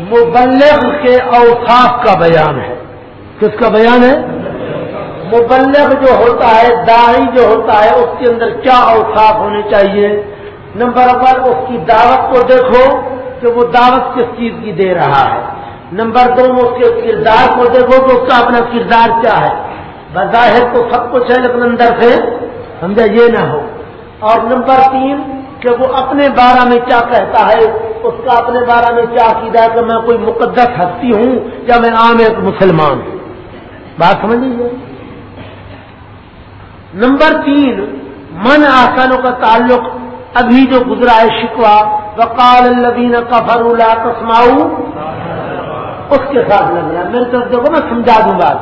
مبلغ کے اوصاف کا بیان ہے۔ کس کا بیان ہے؟ مبلغ جو ہوتا ہے دائی جو ہوتا ہے، اس کے اندر کیا اوصاف ہونے چاہیے؟ نمبر ون اس کی دعوت کو دیکھو کہ وہ دعوت کس چیز کی دے رہا ہے۔ نمبر دو اس کے کردار کو دیکھو کہ اس کا اپنا کردار کیا ہے۔ بظاہر تو سب کچھ ہے، لیکن اندر سے سمجھا یہ نہ ہو۔ اور نمبر تین کہ وہ اپنے بارے میں کیا کہتا ہے، اس کا اپنے بارے میں کیا عقیدہ ہے کہ میں کوئی مقدس ہستی ہوں یا میں عام ایک مسلمان ہوں؟ بات سمجھ لیجیے نمبر تین، من آسانوں کا تعلق ابھی جو گزرا ہے شکوا وقال الدین کفر اللہ کسماؤ اس کے ساتھ لگ رہا میرے طرف دیکھو، میں سمجھا دوں گا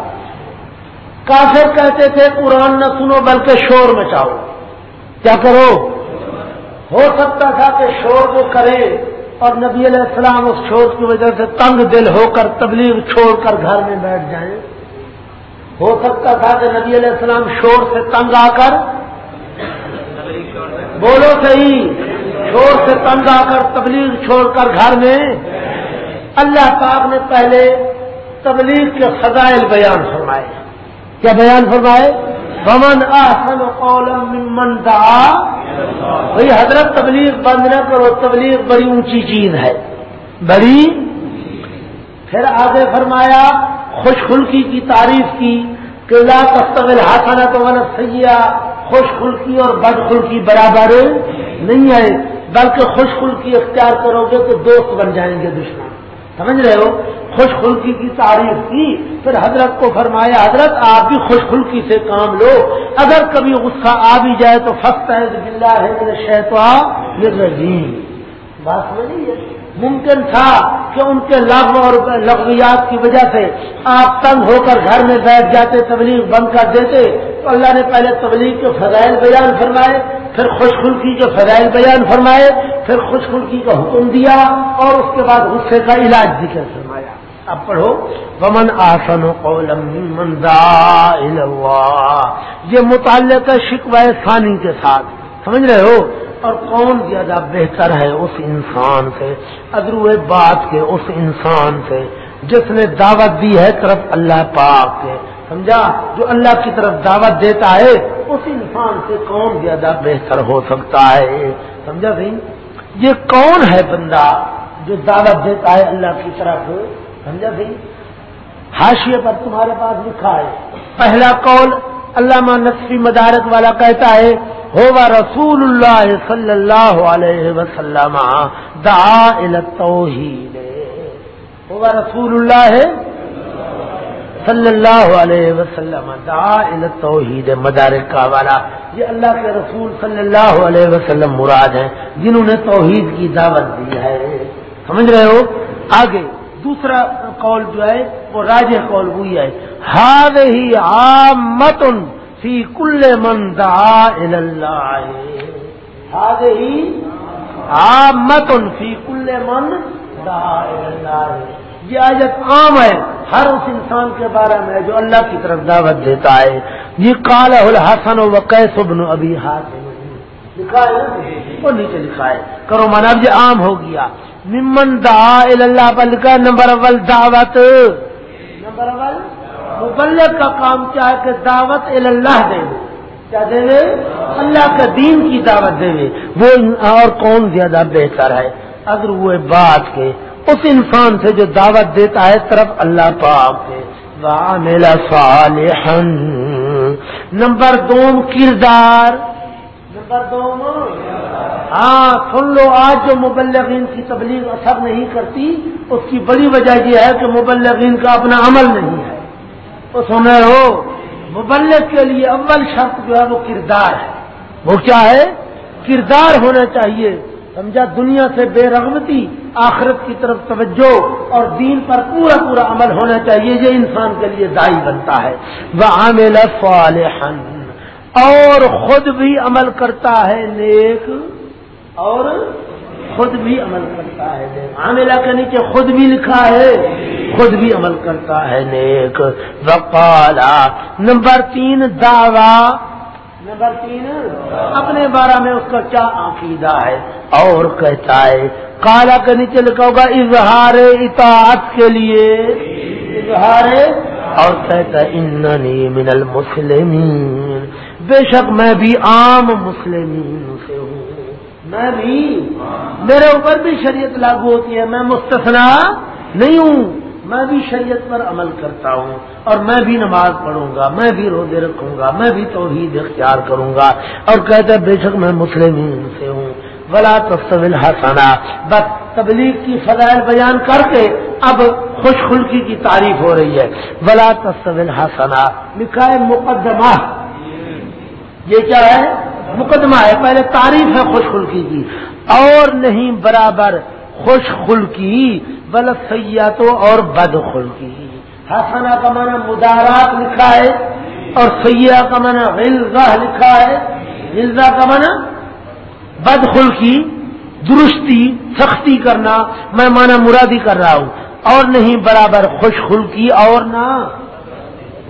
کافر کہتے تھے، قرآن نہ سنو بلکہ شور مچاؤ۔ کیا کرو؟ ہو سکتا تھا کہ شور کو کرے اور نبی علیہ السلام اس شور کی وجہ سے تنگ دل ہو کر تبلیغ چھوڑ کر گھر میں بیٹھ جائیں ہو سکتا تھا کہ نبی علیہ السلام شور سے تنگ آ کر بولو صحیح، شور سے تنگ آ کر تبلیغ چھوڑ کر گھر میں اللہ پاک نے پہلے تبلیغ کے فضائل بیان فرمائے۔ کیا بیان فرمائے؟ بمن آسن قولم ممن دعا بھائی حضرت تبلیغ بند نہ کرو، تبلیغ بڑی اونچی چیز ہے۔ بڑی۔ پھر آگے فرمایا، خوش خلکی کی تعریف کی کہ لا تستغل حسنہ تو من سیاح خوش خلکی اور بد خلکی برابر نہیں ہے، بلکہ خوش خلکی اختیار کرو گے تو دوست بن جائیں گے دشمن۔ سمجھ رہے ہو؟ خوش خلکی کی تعریف کی، پھر حضرت کو فرمایا، حضرت آپ بھی خوش خلکی سے کام لو۔ اگر کبھی غصہ آ بھی جائے تو فخت ہے بلّہ ہے میرے شہتوا بات سمجھ ممکن تھا کہ ان کے لغو اور لغویات کی وجہ سے آپ تنگ ہو کر گھر میں بیٹھ جاتے، تبلیغ بند کر دیتے۔ تو اللہ نے پہلے تبلیغ کے فضائل بیان فرمائے، پھر خوش خلکی کے فضائل بیان فرمائے۔ پھر خوشخلکی کا حکم دیا اور اس کے بعد غصے کا علاج ذکر فرمایا۔ اب پڑھو۔ ومن آسن یہ متعلق ہے شکوہ ثانی کے ساتھ۔ سمجھ رہے ہو؟ اور کون زیادہ بہتر ہے اس انسان سے؟ ادرو بات کے اس انسان سے۔ جس نے دعوت دی ہے طرف اللہ پاک کے سمجھا؟ جو اللہ کی طرف دعوت دیتا ہے، اس انسان سے کون زیادہ بہتر ہو سکتا ہے؟ سمجھا سی یہ کون ہے بندہ جو دعوت دیتا ہے اللہ کی طرف سمجھا سی حاشیے پر تمہارے پاس لکھا ہے، پہلا قول علامہ نقصی مدارک والا کہتا ہے ہو رسول اللہ صلی اللہ علیہ وسلم توحید ہوا رسول اللہ صلی اللہ علیہ وسلم دا توحید مدارک کا والا یہ اللہ کے رسول صلی اللہ علیہ وسلم مراد ہیں، جنہوں نے توحید کی دعوت دی ہے۔ سمجھ رہے ہو؟ آگے دوسرا قول جو ہے، وہ راج قول ہوئی ہے۔ ہار ہی آمتن فی کل من دعا اللہ۔ ہی آمتن فی کل من دعا اللہ۔ یہ آیت عام ہے ہر اس انسان کے بارے میں جو اللہ کی طرف دعوت دیتا ہے۔ یہ کال الحسن و کیس ابن ابھی ہاتھ لکھا ہے وہ نیچے لکھا ہے۔ کرو مانا اب یہ عام ہو گیا۔ ممن دا اللہ پر لکھا نمبر اول دعوت۔ نمبر اول، مبلغ کا کام کیا ہے کہ دعوت اللہ دے۔ کیا دے اللہ کے دین کی دعوت دے۔ وہ اور کون زیادہ بہتر ہے؟ اگر وہ بات کے اس انسان سے جو دعوت دیتا ہے طرف اللہ پاک میلا نمبر دو، کردار۔ نمبر دو ہاں سن لو، آج جو مبلغین کی تبلیغ اثر نہیں کرتی، اس کی بڑی وجہ یہ ہے کہ مبلغین کا اپنا عمل نہیں ہے۔ وہ سن رہے ہو، مبلغ کے لیے اول شرط جو ہے وہ کردار ہے۔ وہ کیا ہے؟ کردار ہونا چاہیے۔ سمجھا دنیا سے بے رغبتی، آخرت کی طرف توجہ اور دین پر پورا پورا عمل ہونا چاہیے، یہ انسان کے لیے دائی بنتا ہے۔ وہ عامل فالحن اور خود بھی عمل کرتا ہے نیک، اور خود بھی عمل کرتا ہے نیک۔ عاملہ کے نیچے خود بھی لکھا ہے، خود بھی عمل کرتا ہے نیک۔ وقالا نمبر تین، دعوی۔ نمبر تین، اپنے بارے میں اس کا کیا عقیدہ ہے؟ اور کہتا ہے، کالا کے نیچے لکھا ہوگا، اظہار اطاعت کے لیے۔ اظہار؟ اور کہتا ہے، اننی من المسلمین۔ بے شک میں بھی عام مسلمین سے ہوں۔ میں بھی۔ میرے اوپر بھی شریعت لاگو ہوتی ہے، میں مستثنا نہیں ہوں۔ میں بھی شریعت پر عمل کرتا ہوں اور میں بھی نماز پڑھوں گا، میں بھی روزے رکھوں گا، میں بھی توحید اختیار کروں گا۔ اور کہتے بے شک میں مسلم سے ہوں۔ بلا تصویل حسنا بس تبلیغ کی فضائل بیان کر کے اب خوش خلکی کی تعریف ہو رہی ہے۔ بلا تصویل حسنا لکھا ہے مقدمہ۔ یہ کیا ہے؟ مقدمہ ہے۔ پہلے تعریف ہے خوش خلکی کی۔ اور نہیں برابر خوش خلکی بل سیاتوں اور بد خلقی۔ حسنا کا معنی مدارات لکھا ہے اور سیاح کا معنی غلزہ لکھا ہے۔ غلزہ کا معنی بد خلقی، درستی، سختی کرنا، میں مانا مرادی کر رہا ہوں۔ اور نہیں برابر خوش خلقی اور نہ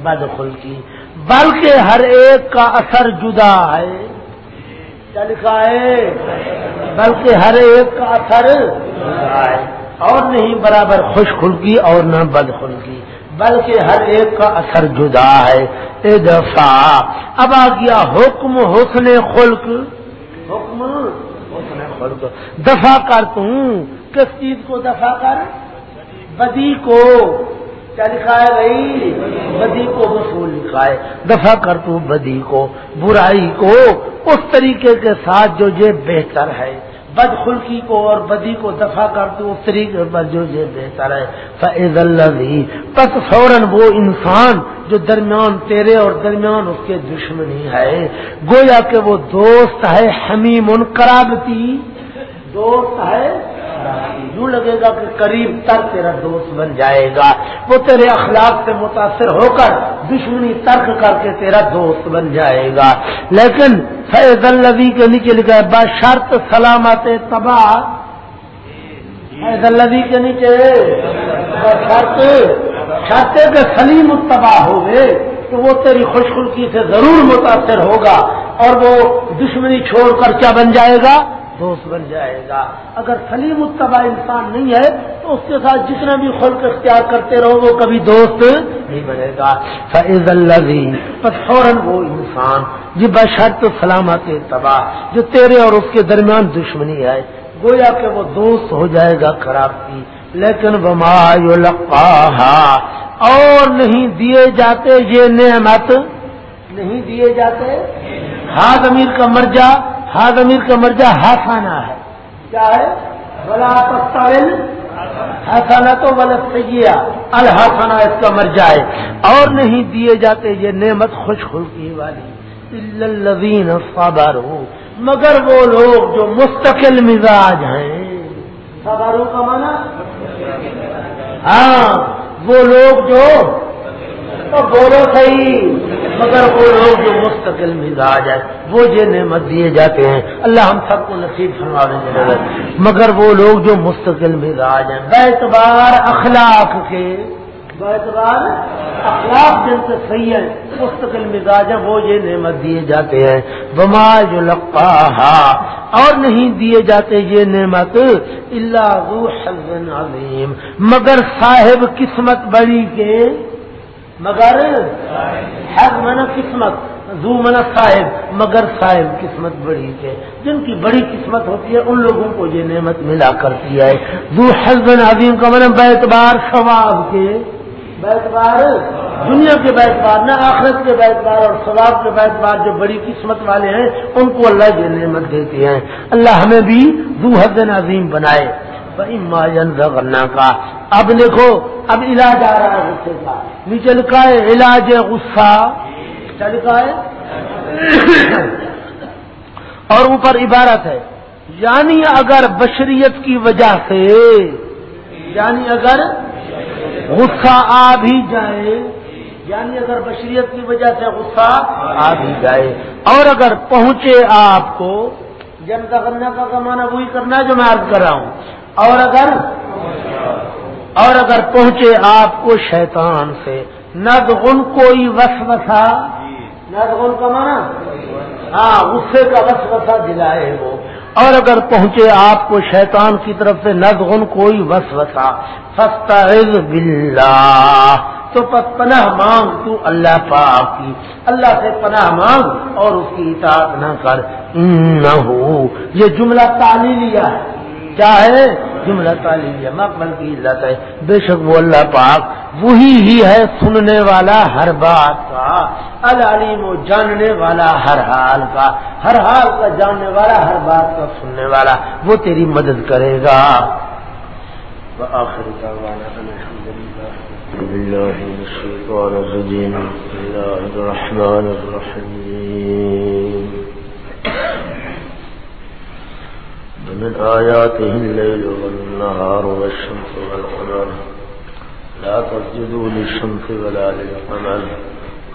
بد خلقی۔ بلکہ ہر ایک کا اثر جدا ہے۔ کیا لکھا ہے بلکہ ہر ایک کا اثر جدا ہے اور نہیں برابر خوش خلقی اور نہ بد خلقی، بلکہ ہر ایک کا اثر جدا ہے۔ اے دفاع اب آ گیا حکم، حسن خلق۔ حکم؟ حسن خلق۔ دفاع کر توں کس چیز کو دفاع کر؟ بدی کو۔ کیا لکھا ہے بھائی؟ بدی کو مصول لکھا ہے۔ دفاع کر تو بدی کو، برائی کو، اس طریقے کے ساتھ جو یہ بہتر ہے۔ بد خلقی کو اور بدی کو دفاع کر تو اس طریقے پر جو یہ بہتر ہے۔ فیض اللہ پس فوراً وہ انسان جو درمیان تیرے اور درمیان اس کے دشمنی ہے۔ گویا کہ وہ دوست ہے حمیم ان کرابتی دوست ہے یوں لگے گا کہ قریب تک تیرا دوست بن جائے گا۔ وہ تیرے اخلاق سے متاثر ہو کر دشمنی ترک کر کے تیرا دوست بن جائے گا۔ لیکن فیض الدی کے نیچے لکھا ہے، بشرط سلامت تباہ۔ فیض الدی کے نیچے شرط شرط کے سلیم تباہ ہوئے تو وہ تیری خوش خلکی سے ضرور متاثر ہوگا اور وہ دشمنی چھوڑ کر کیا بن جائے گا؟ دوست بن جائے گا۔ اگر سلیم اتبا انسان نہیں ہے، تو اس کے ساتھ جتنا بھی خلق اختیار کرتے رہو، وہ کبھی دوست نہیں بنے گا۔ فیض اللہ بس فوراً وہ انسان جی بشرط سلامت تباہ، جو تیرے اور اس کے درمیان دشمنی ہے۔ گویا کہ وہ دوست ہو جائے گا خراب کی لیکن وما اور نہیں دیے جاتے یہ نعمت۔ نہیں دیے جاتے؟ ہاتھ امیر کا مرجا ہاتھ امیر کا مرجا ہاسانہ ہے۔ کیا ہے؟ بلا تستاویل ہاسانہ تو غلط سیا الحسانہ اس کا مرجا ہے۔ اور نہیں دیے جاتے یہ نعمت خوش خلقی والی۔ الذین صبروا۔ مگر وہ لوگ جو مستقل مزاج ہیں۔ صبروا کا مانا ہاں وہ لوگ جو تو بولو صحیح۔ مگر وہ لوگ جو مستقل مزاج ہے وہ یہ نعمت دیے جاتے ہیں، اللہ ہم سب کو نصیب دے مگر وہ لوگ جو مستقل مزاج ہیں بیتبار اخلاق کے بیتبار اخلاق جن سے صحیح ہے، مستقل مزاج ہے وہ یہ نعمت دیے جاتے ہیں۔ بما جو لگتا اور نہیں دیے جاتے یہ نعمت اللہ عظیم۔ مگر صاحب قسمت بڑی کے مگر حق منا قسمت زو منا صاحب، مگر صاحب قسمت بڑی ہے۔ جن کی بڑی قسمت ہوتی ہے، ان لوگوں کو یہ نعمت ملا کرتی ہے۔ زو حسبن عظیم کا مطلب من بیتبار ثواب کے بیتبار دنیا کے بیتبار نہ آخرت کے بیتبار اور ثواب کے بیتبار جو بڑی قسمت والے ہیں، ان کو اللہ یہ نعمت دیتے ہیں۔ اللہ ہمیں بھی زو حسن عظیم بنائے۔ کرنا کا اب دیکھو، اب علاج آ رہا ہے غصے کا۔ نیچے لکھا ہے، علاج غصہ۔ کیا لکھا ہے۔ اور اوپر عبارت ہے یعنی اگر بشریت کی وجہ سے یعنی اگر غصہ آ بھی جائے یعنی اگر بشریت کی وجہ سے غصہ آ بھی جائے۔ اور اگر پہنچے آپ کو جنتا کرنا کا کمانا وہی کرنا ہے جو میں عرض کر رہا ہوں۔ اور اگر اور اگر پہنچے آپ کو شیطان سے نہ ان کوئی وسوسہ۔ نظغن کا مانا ہاں غصے کا وسوسہ دلائے وہ۔ اور اگر پہنچے آپ کو شیطان کی طرف سے نظغن کوئی وسوسہ۔ سستا باللہ۔ تو پناہ مانگ تو اللہ پاک کی۔ اللہ سے پناہ مانگ اور اس کی اطاعت نہ کر۔ نہ ہو یہ جملہ تعلی لیا ہے۔ کیا ہے؟ جملہ تعلیم مقبل کی عزت ہے۔ بے شک وہ اللہ پاک وہی ہی ہے سننے والا ہر بات کا، العلیم و جاننے والا ہر حال کا۔ ہر حال کا، جاننے والا ہر بات کا، سننے والا وہ تیری مدد کرے گا۔ الرحمن الرحيم ومن آياته الليل والنهار والشمس والقمر. لا تسجدوا للشمس ولا للقمر.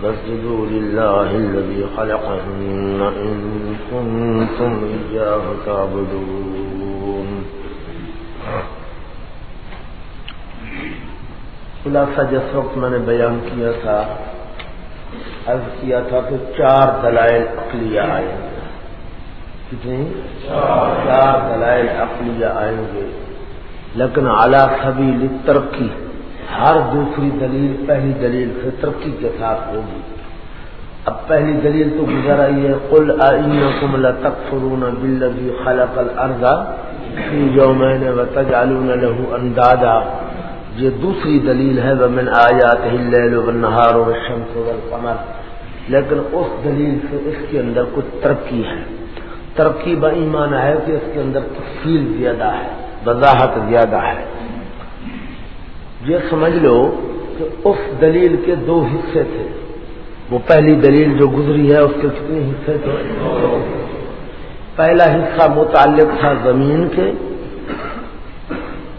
فاسجدوا لله الذي خلقهن إن كنتم إياه تعبدون. خلاصہ جس وقت میں نے بیان کیا تھا، عرض کیا تھا تو چار دلائل عقلیہ آئے ہیں۔ کتنی چار دلائل عقلیہ آئیں گے۔ لیکن اعلیٰ سبھی ترقی ہر دوسری دلیل پہلی دلیل سے ترقی کے ساتھ ہوگی۔ اب پہلی دلیل تو گزر آئی ہے کل کم تک فرون بل خلق الرضا جو میں نے تجالون لہو اندازہ یہ دوسری دلیل ہے وہ من آیات ہل نہار و شمس و لیکن اس دلیل سے اس کے اندر کچھ ترقی ہے۔ ترقی ب ایمان ہے کہ اس کے اندر تفصیل زیادہ ہے، وضاحت زیادہ ہے۔ یہ سمجھ لو کہ اس دلیل کے دو حصے تھے۔ وہ پہلی دلیل جو گزری ہے، اس کے کتنے حصے تھے؟ پہلا حصہ متعلق تھا زمین کے۔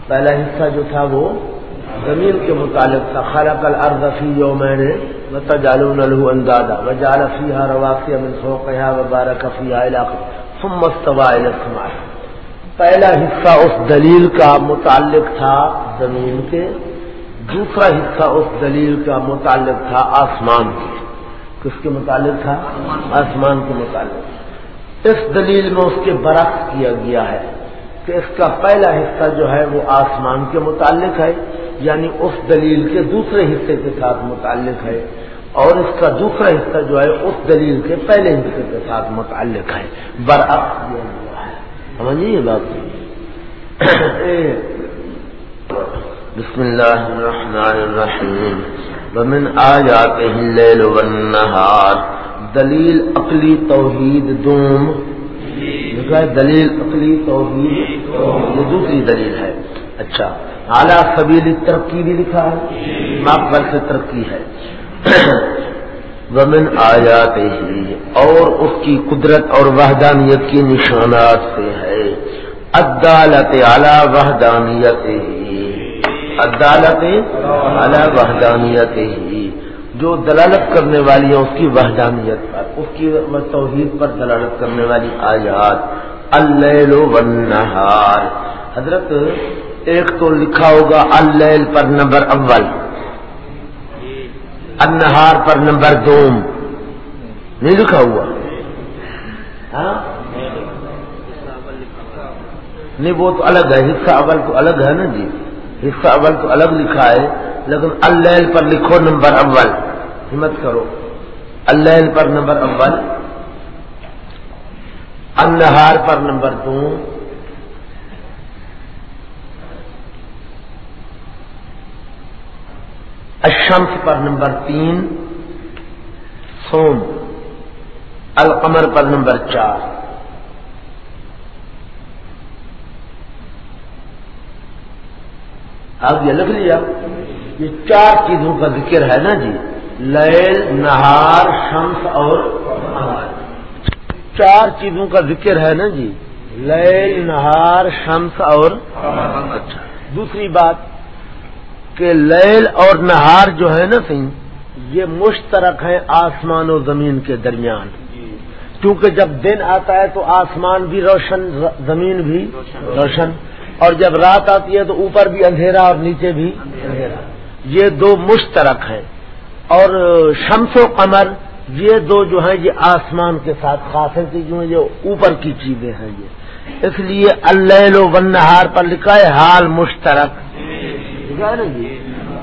پہلا حصہ جو تھا وہ زمین کے متعلق تھا۔ خالق الارض فی جو میں نے جالون الح اندازہ و جالفی ہا رواقی امن سوقہ و بارہ کفی علاقہ پہلا حصہ اس دلیل کا متعلق تھا زمین کے، دوسرا حصہ اس دلیل کا متعلق تھا آسمان کے۔ کس کے متعلق تھا؟ آسمان کے متعلق۔ اس دلیل میں اس کے برعکس کیا گیا ہے کہ اس کا پہلا حصہ جو ہے وہ آسمان کے متعلق ہے یعنی اس دلیل کے دوسرے حصے کے ساتھ متعلق ہے۔ اور اس کا دوسرا حصہ جو ہے، اس دلیل کے پہلے حصے کے ساتھ متعلق ہے۔ برعکس دیا گیا ہے۔ سمجھیے بات؟ بسم اللہ الرحمن الرحیم۔ ومن آیات اللیل والنہار۔ دلیل عقلی توحید دوم۔ دلیل عقلی توحید یہ دوسری دلیل ہے۔ اچھا۔ اعلیٰ سبیل ترقی بھی لکھا ہے۔ ماقبل سے ترقی ہے۔ ومن آیات ہی اور اس کی قدرت اور وحدانیت کی نشانات سے ہے۔ عدالت اعلی وحدانیت ہی عدالت اعلی وحدانیت ہی جو دلالت کرنے والی ہے اس کی وحدانیت پر، اس کی توحید پر دلالت کرنے والی آیات۔ اللیل والنہار۔ حضرت، ایک تو لکھا ہوگا، اللیل پر نمبر اول۔ انہار پر نمبر دوم۔ نہیں لکھا ہوا۔ ہاں؟ نہیں، وہ تو الگ ہے۔ حصہ اول تو الگ ہے نا جی۔ حصہ اول تو الگ لکھا ہے، لیکن اللیل پر لکھو نمبر اول۔ ہمت کرو۔ اللیل پر نمبر اول۔ انہار پر نمبر دو۔ الشمس پر نمبر تین، سوم، القمر پر نمبر چار۔ اب یہ لکھ لیا؟ یہ چار چیزوں کا ذکر ہے نا جی۔ لیل، نہار، شمس اور چار چیزوں کا ذکر ہے نا جی۔ لیل، نہار، شمس اور اچھا۔ دوسری بات کہ لیل اور نہار جو ہے نا سی یہ مشترک ہے آسمان و زمین کے درمیان۔ کیونکہ جب دن آتا ہے تو آسمان بھی روشن زمین بھی روشن۔ اور جب رات آتی ہے تو اوپر بھی اندھیرا اور نیچے بھی اندھیرا۔ یہ دو مشترک ہیں۔ اور شمس و قمر یہ دو جو ہیں یہ آسمان کے ساتھ خاص ہے کہ جو یہ اوپر کی چیزیں ہیں یہ۔ اس لیے اللہ و نہار پر لکھا ہے حال مشترک۔ جی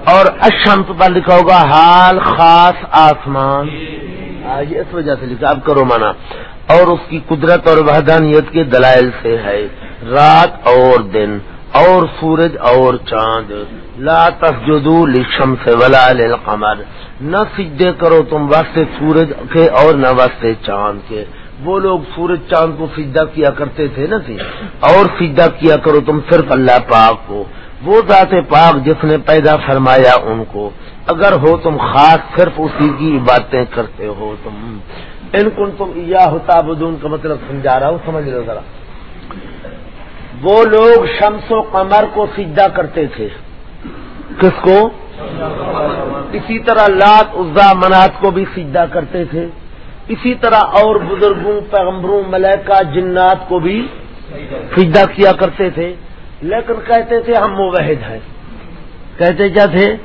اور اشمت پر لکھا ہوگا حال خاص آسمان۔ یہ اس وجہ سے لکھا اب کرو مانا اور اس کی قدرت اور وحدانیت کے دلائل سے ہے۔ رات اور دن اور سورج اور چاند۔ لا تسجدو لشم سے ولا للقمر۔ نہ سجدے کرو تم واسطے سورج کے اور نہ واسطے چاند کے۔ وہ لوگ سورج چاند کو سجدہ کیا کرتے تھے نا سی اور سجدہ کیا کرو تم صرف اللہ پاک کو۔ وہ ذات پاک جس نے پیدا فرمایا ان کو۔ اگر ہو تم خاص صرف اسی کی باتیں کرتے ہو تم۔ ان کو تم یا ہوتابدون کا مطلب سمجھا رہا ہوں، سمجھ لو ذرا۔ وہ لوگ شمس و قمر کو سجدہ کرتے تھے۔ کس کو؟ اسی طرح لات، عزا، منات کو بھی سجدہ کرتے تھے۔ اسی طرح اور بزرگوں، پیغمبروں ملیکا جنات کو بھی سجدہ کیا کرتے تھے۔ لیکن کہتے تھے ہم موحد ہیں۔ کہتے کیا تھے؟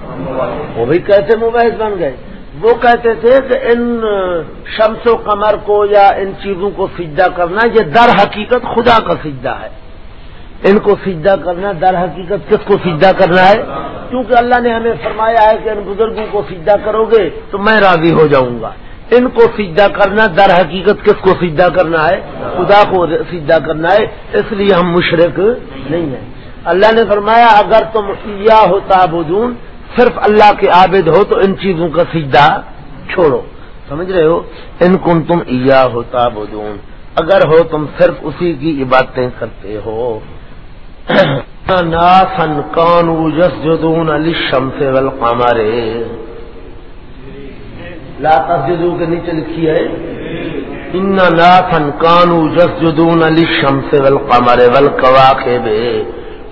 وہ بھی کہتے موحد بن گئے۔ وہ کہتے تھے کہ ان شمس و قمر کو یا ان چیزوں کو سجدہ کرنا، یہ در حقیقت خدا کا سجدہ ہے۔ ان کو سجدہ کرنا در حقیقت کس کو سجدہ کرنا ہے؟ کیونکہ اللہ نے ہمیں فرمایا ہے کہ ان بزرگوں کو سجدہ کرو گے تو میں راضی ہو جاؤں گا۔ ان کو سجدہ کرنا در حقیقت کس کو سجدہ کرنا ہے؟ خدا کو سجدہ کرنا ہے، اس لیے ہم مشرق نہیں ہیں۔ اللہ نے فرمایا، اگر تم یا ہو تابودون صرف اللہ کے عابد ہو تو ان چیزوں کا سجدہ چھوڑو۔ سمجھ رہے ہو؟ ان کن تم ایا ہو تابودون اگر ہو تم صرف اسی کی عبادتیں کرتے ہو۔ ناسن کانو جس جدون علی شم سے ول لا تسجدو کے نیچے لکھی ہے۔ ان ناسن کانو جس جدون علی شم سے ول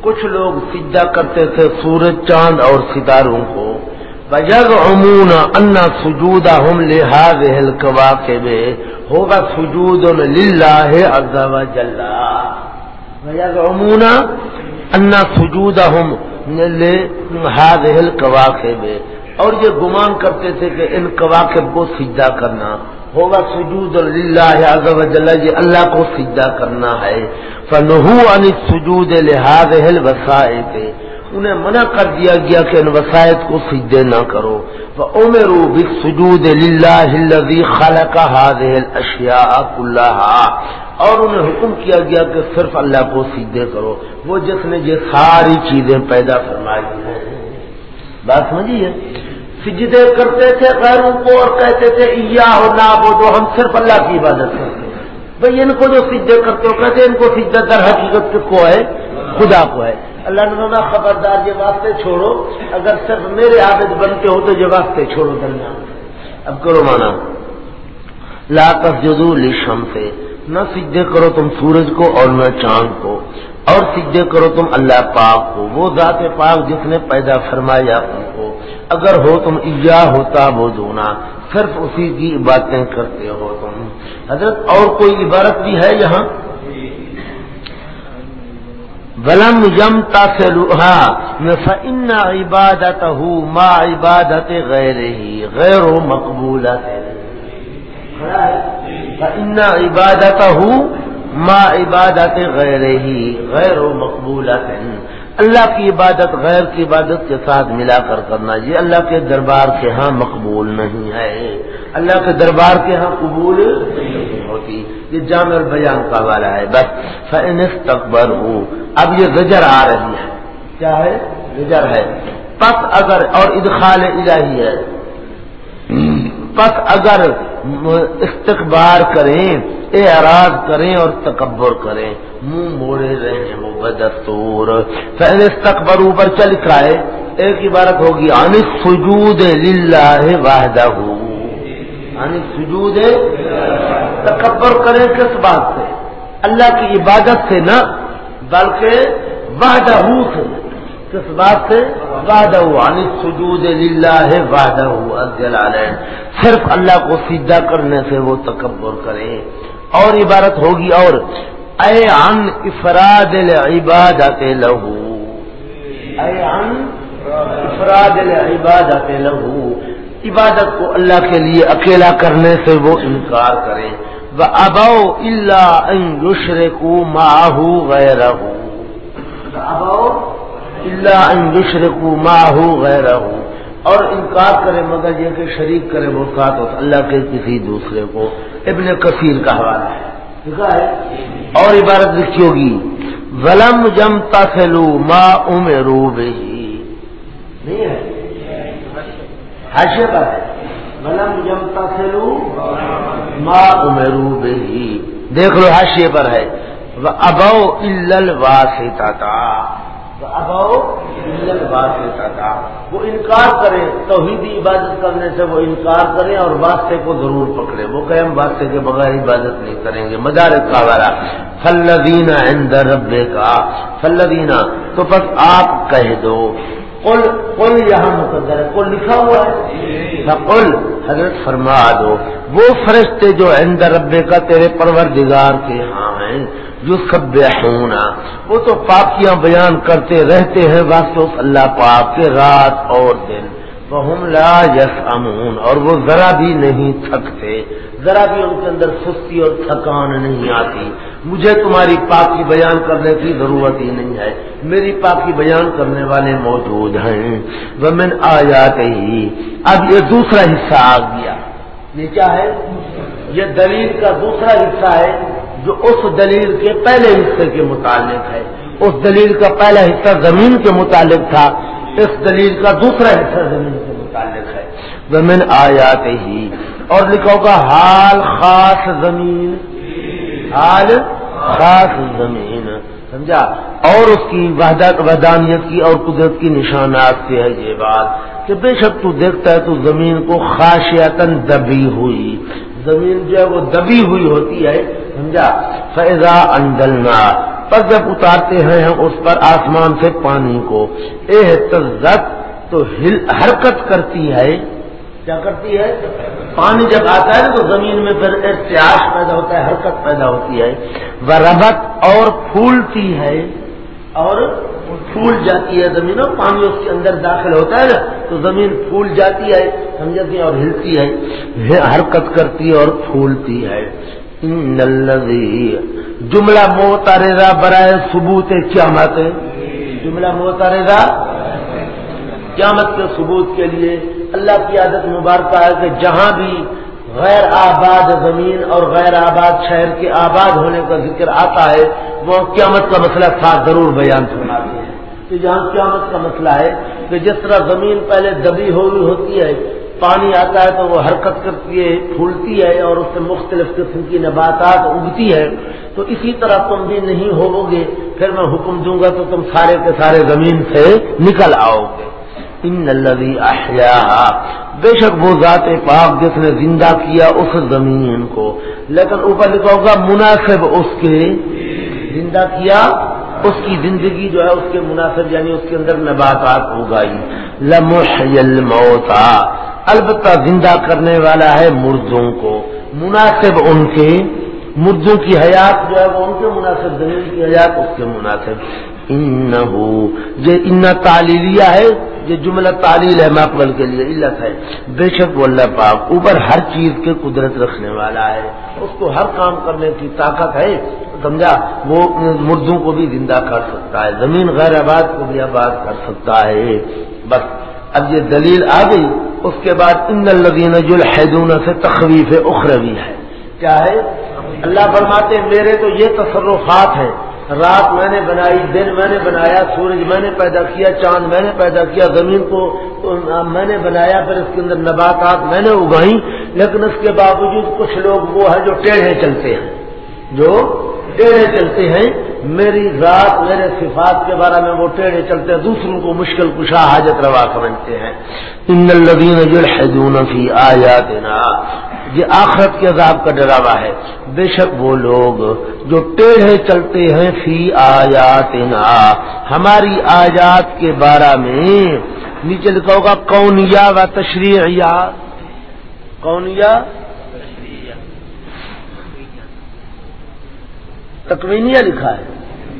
کچھ لوگ سجدہ کرتے تھے سورج، چاند اور ستاروں کو۔ بجگ امون انا سجودا ہم لحاظ القواقب ہوگا سجود للہ عز و جلہ امونا انا سجود ہوں ہاد ہل میں اور یہ گمان کرتے تھے کہ ان کواقب کو سجدہ کرنا ہوگا، سجود اللہ یہ اللہ کو سجدہ کرنا ہے۔ فنحو ان سجود لحاظ ہل انہیں منع کر دیا گیا کہ ان وسائد کو سجدے نہ کرو۔ عمرو بسجود للہ خالق هذه الاشیاء كلها۔ اور انہیں حکم کیا گیا کہ صرف اللہ کو سیدھے کرو۔ وہ جس نے یہ ساری چیزیں پیدا فرمائی ہیں۔ بات سمجھیے؟ سجدے کرتے تھے غیروں کو اور کہتے تھے یا ہو نہ وہ تو ہم صرف اللہ کی عبادت کرتے بھائی، ان کو جو سجدے کرتے ہو، کہتے ان کو سجدہ در حقیقت کو ہے، خدا کو ہے۔ اللہ نے خبردار، یہ واسطے چھوڑو، اگر صرف میرے عابد بنتے ہو تو یہ واسطے چھوڑو درمیان۔ اب کرو مانا لاکس جدو لشم سے نہ سجدے کرو تم سورج کو اور نہ چاند کو، اور سجدے کرو تم اللہ پاک کو، وہ ذات پاک جس نے پیدا فرمایا ان کو۔ اگر ہو تم ایا ہوتا وہ دونا صرف اسی کی باتیں کرتے ہو تم۔ حضرت اور کوئی عبارت بھی ہے یہاں؟ ولم یم تاثلوہا فن عبادت ہوں ما عبادت غیر ہی غیر و مقبول ان عبادت ہوں ماں عبادت غیر ہی غیر و مقبول اللہ کی عبادت غیر کی عبادت کے ساتھ ملا کر کرنا یہ اللہ کے دربار کے ہاں مقبول نہیں ہے۔ اللہ کے دربار کے ہاں قبول نہیں ہوتی۔ یہ جامع بیان کا والا ہے۔ بس فنس تکبر ہوں اب یہ زجر آ رہی ہے۔ کیا ہے؟ زجر ہے۔ پس اگر اور ادخال الہی ہے۔ پس اگر استقبار کریں، اعراض کریں اور تکبر کریں، منہ موڑے رہے وہ بدستور۔ پہلے استقبر اوپر چل ہے؟ ایک عبارت ہوگی ان سجود للہ واحدہ ان سجود تکبر کریں کس بات سے؟ اللہ کی عبادت سے نہ، بلکہ واحدہ سے۔ کس بات سے؟ وعدہ. علی سجود للہ وعدہ. الجلالین صرف اللہ کو سیدھا کرنے سے وہ تکبر کرے. اور عبارت ہوگی اور، اے ان افراد العبادت لہو. اے ان افراد العبادت لہو. عبادت کو اللہ کے لیے اکیلا کرنے سے وہ انکار کریں اباؤ اللہ یشر کو ماہو غیر اباؤ اللہ یشر کو ماہو غیر اور انکار کرے مگر یہ کہ شریک کرے وہ ساتھ اللہ کے کسی دوسرے کو۔ ابن کثیر کا حوالہ ہے۔ اور عبارت لکھی ہوگی۔ ولم جم تسلو ما امرو بہی۔ نہیں ہے؟ حاشے پر ہے۔ ولم جم تسلو ما امرو بہی۔ دیکھ لو حاشے پر ہے۔ ابو وہ انکار کرے، توحیدی عبادت کرنے سے وہ انکار کریں اور واسطے کو ضرور پکڑے۔ وہ کہ ہم واسطے کے بغیر عبادت نہیں کریں گے۔ مدارک کا والا فلدینہ اندر ربے کا فلدینہ تو بس آپ کہہ دو۔ قل قل یہاں مقدر ہے۔ قل لکھا ہوا ہے۔ قل، حضرت فرما دو۔ وہ فرشتے جو اندر ربے کا تیرے پروردگار کے ہاں ہیں جو سب ہونا وہ تو پاکیاں بیان کرتے رہتے ہیں واسطے اللہ پاک کے رات اور دن. وہ لا یس امون اور وہ ذرا بھی نہیں تھکتے. ذرا بھی ان کے اندر سستی اور تھکان نہیں آتی. مجھے تمہاری پاکی بیان کرنے کی ضرورت ہی نہیں ہے. میری پاکی بیان کرنے والے موجود ہیں. وہ من آ ہی اب یہ دوسرا حصہ آ گیا. یہ کیا ہے؟ یہ دلیل کا دوسرا حصہ ہے. جو اس دلیل کے پہلے حصے کے متعلق ہے، اس دلیل کا پہلا حصہ زمین کے متعلق تھا، اس دلیل کا دوسرا حصہ زمین کے متعلق ہے۔ زمین آ ہی اور لکھو گا حال خاص زمین۔ حال خاص زمین۔ سمجھا؟ اور اس کی وحدت ودانیت کی اور قدرت کی نشانات سے ہے یہ بات کہ بے شک تو دیکھتا ہے تو زمین کو خاصیتن دبی ہوئی۔ زمین جو ہے وہ دبی ہوئی ہوتی ہے، سمجھا؟ فیضا انڈلنا پر جب اتارتے ہیں ہم اس پر آسمان سے پانی کو۔ اے تزت تو حرکت کرتی ہے۔ کیا کرتی ہے؟ پانی جب آتا ہے تو زمین میں پھر ارتیاش پیدا ہوتا ہے، حرکت پیدا ہوتی ہے۔ وہ ربت اور پھولتی ہے۔ اور پھول جاتی ہے زمین اور پانی اس کے اندر داخل ہوتا ہے نا، تو زمین پھول جاتی ہے سمجھتی ہے اور ہلتی ہے حرکت کرتی ہے اور پھولتی ہے۔ جملہ موتارا برائے ثبوت قیامت۔ جملہ موتارا قیامت کے ثبوت کے لیے اللہ کی عادت مبارکہ ہے کہ جہاں بھی غیر آباد زمین اور غیر آباد شہر کے آباد ہونے کا ذکر آتا ہے، وہ قیامت کا مسئلہ تھا ضرور بیان سناتے ہیں۔ کہ جہاں قیامت کا مسئلہ ہے کہ جس طرح زمین پہلے دبی ہوئی ہوتی ہے، پانی آتا ہے تو وہ حرکت کرتی ہے، پھولتی ہے اور اس سے مختلف قسم کی نباتات اگتی ہے۔ تو اسی طرح تم بھی نہیں ہوو گے پھر میں حکم دوں گا تو تم سارے کے سارے زمین سے نکل آؤ گے۔ ان الذي احیاها بے شک وہ ذات پاک جس نے زندہ کیا اس زمین کو۔ لیکن اوپر لکھا ہوگا مناسب اس کے زندہ کیا، اس کی زندگی جو ہے اس کے مناسب یعنی اس کے اندر نباتات اگائی۔ لمحی الموتا البتہ زندہ کرنے والا ہے مردوں کو۔ مناسب ان کے، مردوں کی حیات جو ہے وہ ان کے مناسب، زمین کی حیات اس کے مناسب۔ یہ ان تعلیلیہ ہے۔ یہ جملہ تعلیل ہے مقبل کے لیے، علت ہے۔ بے شک وہ اللہ پاک اوپر ہر چیز کے قدرت رکھنے والا ہے۔ اس کو ہر کام کرنے کی طاقت ہے۔ سمجھا؟ وہ مردوں کو بھی زندہ کر سکتا ہے، زمین غیر آباد کو بھی آباد کر سکتا ہے۔ بس، اب یہ دلیل آ گئی۔ اس کے بعد ان الدین جلحدون سے تخویف اخروی ہے۔ کیا ہے؟ اللہ فرماتے میرے تو یہ تصرفات ہیں۔ رات میں نے بنائی، دن میں نے بنایا، سورج میں نے پیدا کیا، چاند میں نے پیدا کیا، زمین کو میں نے بنایا، پھر اس کے اندر نباتات میں نے اگائی لیکن اس کے باوجود کچھ لوگ وہ ہیں جو ٹیڑھے چلتے ہیں۔ جو ٹیڑھے چلتے ہیں۔ میری ذات، میرے صفات کے بارے میں وہ ٹیڑھے چلتے ہیں، دوسروں کو مشکل کشا حاجت روا سمجھتے ہیں۔ ان الدین فی آیاتنا۔ یہ آخرت کے عذاب کا ڈراوا ہے۔ بے شک وہ لوگ جو ٹیڑھے چلتے ہیں فی آیات ہماری آیات کے بارے میں نیچے لکھا ہوگا کونیا و تشریح کونیا تکوینیا لکھا ہے۔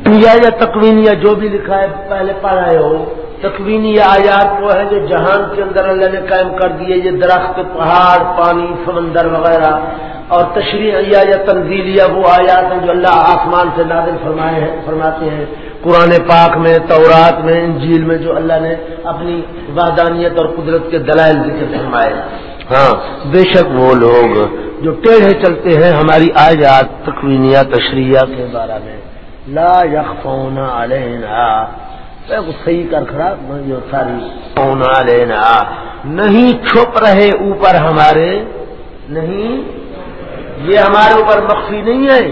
یا تکوینیا جو بھی لکھا ہے، پہلے پڑھائے ہو۔ تکوینی آیات وہ ہے جو جہان کے اندر اللہ نے قائم کر دیے، یہ درخت، پہاڑ، پانی، سمندر وغیرہ۔ اور تشریح یا تنزیلیہ وہ آیات ہیں جو اللہ آسمان سے نادل فرمائے ہیں، فرماتے ہیں۔ قرآن پاک میں، تورات میں، انجیل میں جو اللہ نے اپنی وادانیت اور قدرت کے دلائل ذکر فرمائے۔ ہاں بے شک وہ لوگ جو ٹیڑھے چلتے ہیں ہماری آیات تکوینیہ تشریح کے بارے میں۔ لا یخفون علینا صحیح کر کھڑا جو ساری ہونا لینا۔ نہیں چھپ رہے اوپر ہمارے۔ نہیں، یہ ہمارے اوپر مخفی نہیں ہے۔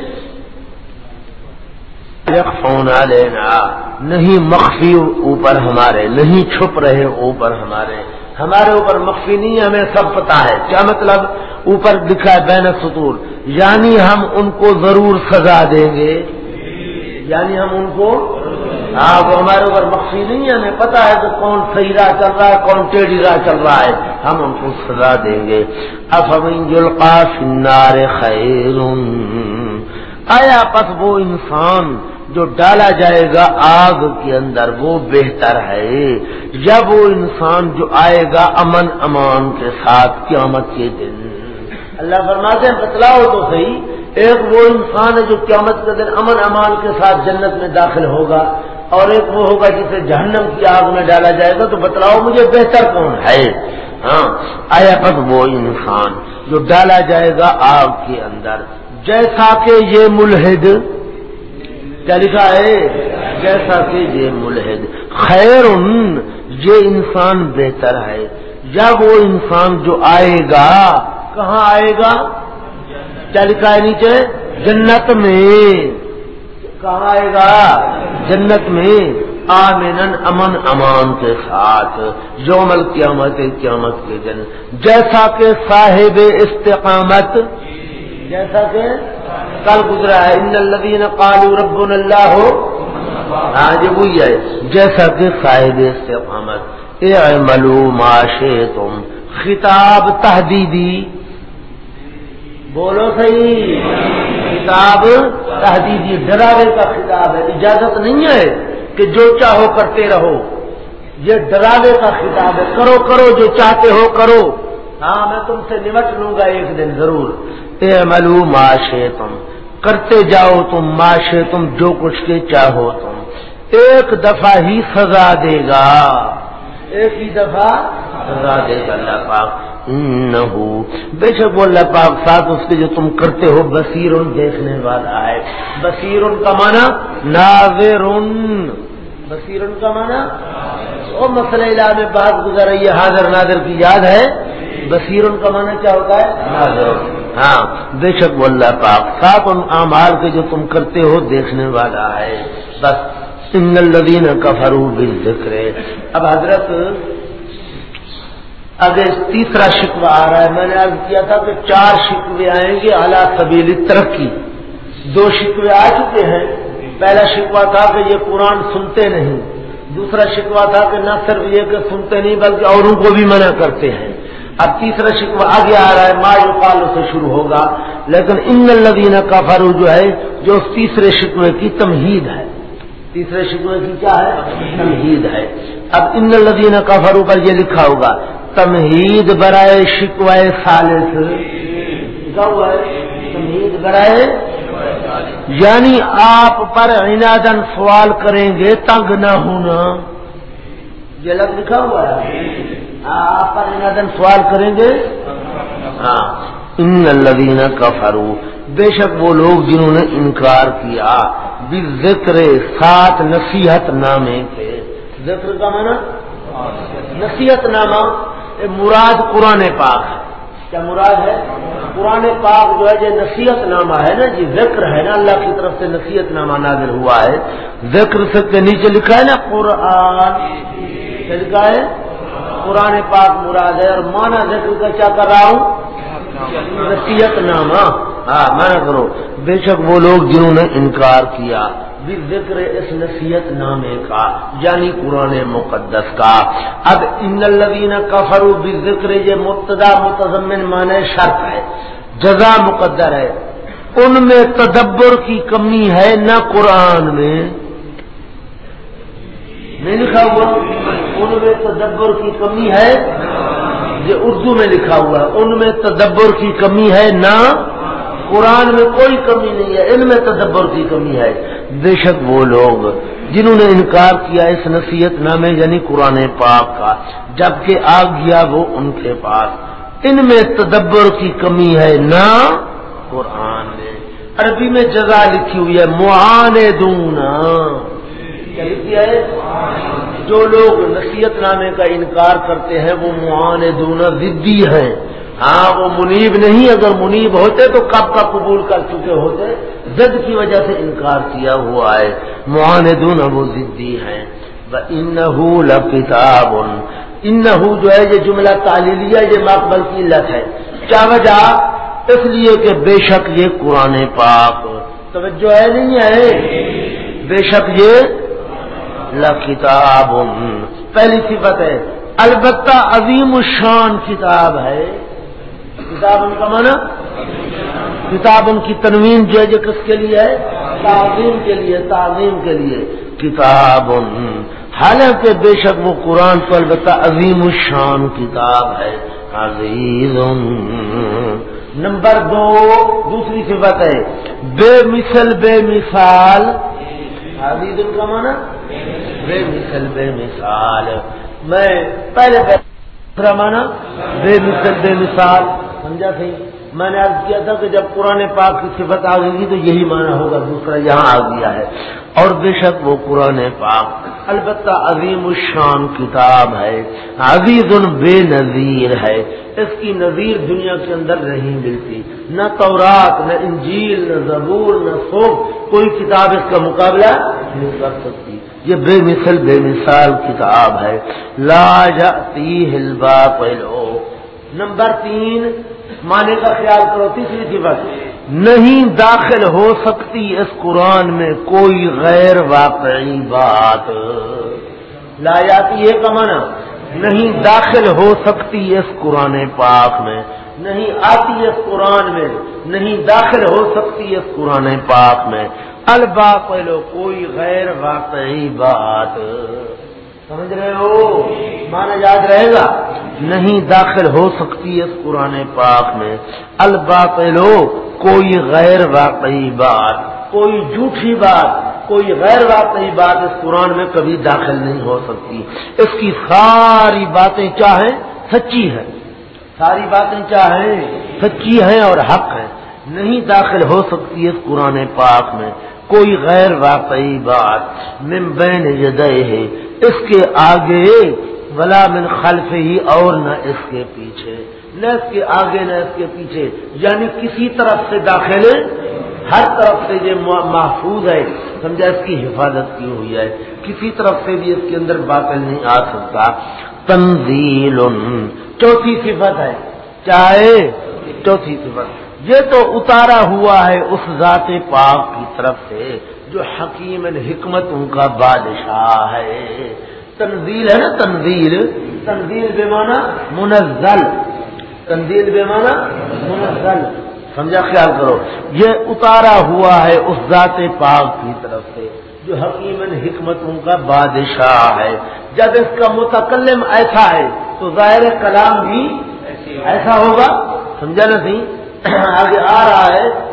ہونا لینا۔ نہیں مخفی اوپر ہمارے۔ نہیں چھپ رہے اوپر ہمارے۔ ہمارے اوپر مخفی نہیں ہے، ہمیں سب پتا ہے۔ کیا مطلب؟ اوپر لکھا ہے بین سطور یعنی ہم ان کو ضرور سزا دیں گے۔ یعنی ہم ان کو ہاں وہ ہمارے اوپر مخفی نہیں ہے، ہمیں پتا ہے کہ کون صحیح راہ چل رہا ہے، کون ٹیڑھی راہ چل رہا ہے۔ ہم ان کو سزا دیں گے۔ افا فنار خیر آیا پس وہ انسان جو ڈالا جائے گا آگ کے اندر، وہ بہتر ہے۔ یا وہ انسان جو آئے گا امن امان کے ساتھ قیامت کے دن۔ اللہ فرماتے ہیں، بتلاؤ تو صحیح، ایک وہ انسان ہے جو قیامت کے دن امن امان کے ساتھ جنت میں داخل ہوگا۔ اور ایک وہ ہوگا جسے جہنم کی آگ میں ڈالا جائے گا، تو بتلاؤ مجھے بہتر کون ہے؟ ہاں آیا پت وہ انسان جو ڈالا جائے گا آگ کے اندر۔ جیسا کہ یہ ملحد، کیا لکھا ہے؟ جیسا کہ یہ ملحد۔ خیر یہ انسان بہتر ہے۔ یا وہ انسان جو آئے گا، کہاں آئے گا؟ کیا لکھا ہے نیچے؟ جنت میں۔ کہاں آئے گا؟ جنت میں آمن امن امان کے ساتھ یومل قیامت قیامت کے دن۔ جیسا کہ صاحب استقامت، جیسا کہ کل گزرا ہے۔ ان الدین قالو رب اللہ۔ ہو ہاں جی وہی ہے۔ جیسا کہ صاحب استقامت۔ اے ملو معاشے تم خطاب تحدیدی۔ بولو صحیح۔ خطاب، تحدیدی ڈراوے کا خطاب ہے۔ اجازت نہیں ہے کہ جو چاہو کرتے رہو۔ یہ ڈراوے کا خطاب ہے۔ کرو کرو، جو چاہتے ہو کرو۔ ہاں میں تم سے نمٹ لوں گا ایک دن ضرور۔ اے ملو معاشے تم کرتے جاؤ تم معاشے تم جو کچھ کے چاہو تم۔ ایک دفعہ ہی سزا دے گا۔ ایک ہی دفعہ سزا دے گا۔ اللہ پاک۔ بے شک وہ اللہ پاک ساتھ اس کے جو تم کرتے ہو بصیر دیکھنے والا ہے۔ بصیر کا مانا ناظر بصیر کا مانا وہ مسئلہ علاج میں بات گزر رہی ہے، حاضر نادر کی یاد ہے۔ بصیر کا مانا کیا ہوتا ہے؟ ناظر ہاں بے شک وہ اللہ پاک ساتھ ان اعمال کے جو تم کرتے ہو دیکھنے والا ہے۔ بس سنگل لدین کا فروغ ذکر اب حضرت اگر تیسرا شکوہ آ رہا ہے، میں نے عرض کیا تھا کہ چار شکوے آئیں گے اعلیٰ سبیلی ترقی۔ دو شکوے آ چکے ہیں۔ پہلا شکوہ تھا کہ یہ قرآن سنتے نہیں۔ دوسرا شکوہ تھا کہ نہ صرف یہ کہ سنتے نہیں، بلکہ اوروں کو بھی منع کرتے ہیں۔ اب تیسرا شکوہ آگے آ رہا ہے، ما جو کالوں سے شروع ہوگا۔ لیکن ان الدین کا فرو جو ہے، جو اس تیسرے شکوے کی تمہید ہے۔ تیسرے شکوے کی کیا ہے؟ تمہید ہے۔ اب ان الدین کا فرو پر یہ لکھا ہوگا تمہید برائے شکوائے سالس تمہید برائے یعنی آپ پر عنادن سوال کریں گے، تنگ نہ ہونا۔ یہ لگ لکھا ہوا ہے۔ آپ پر عنادن سوال کریں گے۔ ہاں۔ ان الدین کا فرو بے شک وہ لوگ جنہوں نے انکار کیا بھی ذکر سات نصیحت نامے کے ذکر کا مانا نصیحت نامہ۔ مراد قرآن پاک کیا مراد ہے؟ قرآن پاک جو ہے جو نصیحت نامہ ہے نا جی ذکر ہے نا۔ اللہ کی طرف سے نصیحت نامہ نازل ہوا ہے۔ ذکر سے کے نیچے لکھا ہے نا، قرآن۔ لکھا ہے؟ قرآن پاک مراد ہے۔ اور مانا ذکر کا کیا کر رہا ہوں؟ نصیحت نامہ۔ ہاں مانا کرو۔ بے شک وہ لوگ جنہوں نے انکار کیا۔ ذکر اس نصیحت نامے کا یعنی قرآن مقدس کا۔ اب ان الدین کفرو بھی ذکر یہ مبتدا، متضمن مانے شرط ہے، جزا مقدر ہے۔ ان میں تدبر کی کمی ہے نہ قرآن میں۔ نہیں لکھا ہوا، ان میں تدبر کی کمی ہے، یہ اردو میں لکھا ہوا ہے۔ ان میں تدبر کی کمی ہے نہ قرآن میں کوئی کمی نہیں ہے ان میں تدبر کی کمی ہے۔ بے شک وہ لوگ جنہوں نے انکار کیا اس نصیحت نامے یعنی قرآن پاک کا، جبکہ آ گیا وہ ان کے پاس۔ ان میں تدبر کی کمی ہے نہ قرآن میں عربی میں جزا لکھی ہوئی ہے معانے دونا کیا ہے؟ جو لوگ نصیحت نامے کا انکار کرتے ہیں، وہ معان دونا ضدی ہیں۔ ہاں وہ منیب نہیں، اگر منیب ہوتے تو کب کا قبول کر چکے ہوتے؟ زد کی وجہ سے انکار کیا ہوا ہے۔ معان دونا وہ ضدی ہیں۔ ان کتاب ان جو ہے، یہ جملہ تعلیلیہ، یہ مقبل کی لت ہے۔ کیا وجہ؟ اس لیے کہ بے شک یہ قرآن پاک۔ توجہ ہے نہیں ہے؟ بے شک یہ کتاب پہلی صفت ہے۔ البتہ عظیم الشان کتاب ہے۔ کتاب ان کا مانا کتاب ان کی تنوین جو ہے جو کس کے لیے ہے؟ تعظیم کے لیے، تعظیم کے لیے۔ کتاب حالانکہ بے شک وہ قرآن تو البتہ عظیم الشان کتاب ہے۔ عزیز نمبر دو، دوسری صفت ہے۔ بے مثل، بے مثال۔ عزیز ان کا مانا بے مثل، بے مثال۔ میں پہلے دوسرا مانا بے مثل، بے مثال۔ سمجھا سی میں نے کیا تھا کہ جب پرانے پاک کی صفت آ گئی تو یہی مانا ہوگا، دوسرا یہاں آ گیا ہے۔ اور بے شک وہ پرانے پاک البتہ عظیم الشان کتاب ہے، عزیز بے نظیر ہے۔ اس کی نظیر دنیا کے اندر نہیں ملتی۔ نہ تورات، نہ انجیل، نہ زبور، نہ سوکھ کوئی کتاب اس کا مقابلہ نہیں کر سکتی۔ یہ بے مثل، بے مثال کتاب ہے۔ لا جاتی ہلبا پہلو نمبر تین مانے کا خیال کرو، تیسری صفت نہیں داخل ہو سکتی اس قرآن میں کوئی غیر واقعی بات۔ لا جاتی ہے کمانا نہیں داخل ہو سکتی اس قرآن پاک میں۔ نہیں آتی اس قرآن میں۔ نہیں داخل ہو سکتی اس قرآن پاک میں۔ البا پہلو کوئی غیر واقعی بات۔ سمجھ رہے ہو؟ مانا یاد رہے گا؟ نہیں داخل ہو سکتی اس قرآن پاک میں۔ البا پہلو کوئی غیر واقعی بات، کوئی جھوٹھی بات، کوئی غیر واقعی بات اس قرآن میں کبھی داخل نہیں ہو سکتی۔ اس کی ساری باتیں چاہیں سچی ہیں۔ ساری باتیں چاہیں سچی ہیں اور حق ہیں۔ نہیں داخل ہو سکتی اس قرآن پاک میں۔ کوئی غیر واقعی بات من بین جدے ہے اس کے آگے، ولا من خلف ہی اور نہ اس کے پیچھے۔ نہ اس کے آگے، نہ اس کے پیچھے۔ یعنی کسی طرف سے داخل، ہر طرف سے یہ محفوظ ہے۔ سمجھا، اس کی حفاظت کی ہوئی ہے۔ کسی طرف سے بھی اس کے اندر باطل نہیں آ سکتا۔ تنزیل، چوتھی صفت ہے۔ چاہے، چوتھی صفت۔ یہ تو اتارا ہوا ہے اس ذات پاک کی طرف سے، جو حکیم حکمت ان کا بادشاہ ہے۔ تنزیل ہے نا تنزیل؟ تنزیل بے مانا منزل۔ تنزیل بے مانا منزل۔ سمجھا خیال کرو۔ یہ اتارا ہوا ہے اس ذات پاک کی طرف سے، جو حکیم حکمت ان کا بادشاہ ہے۔ جب اس کا متکلم ایسا ہے، تو ظاہر کلام بھی ایسا ہوگا۔ سمجھا نا سی آگے آ رہا ہے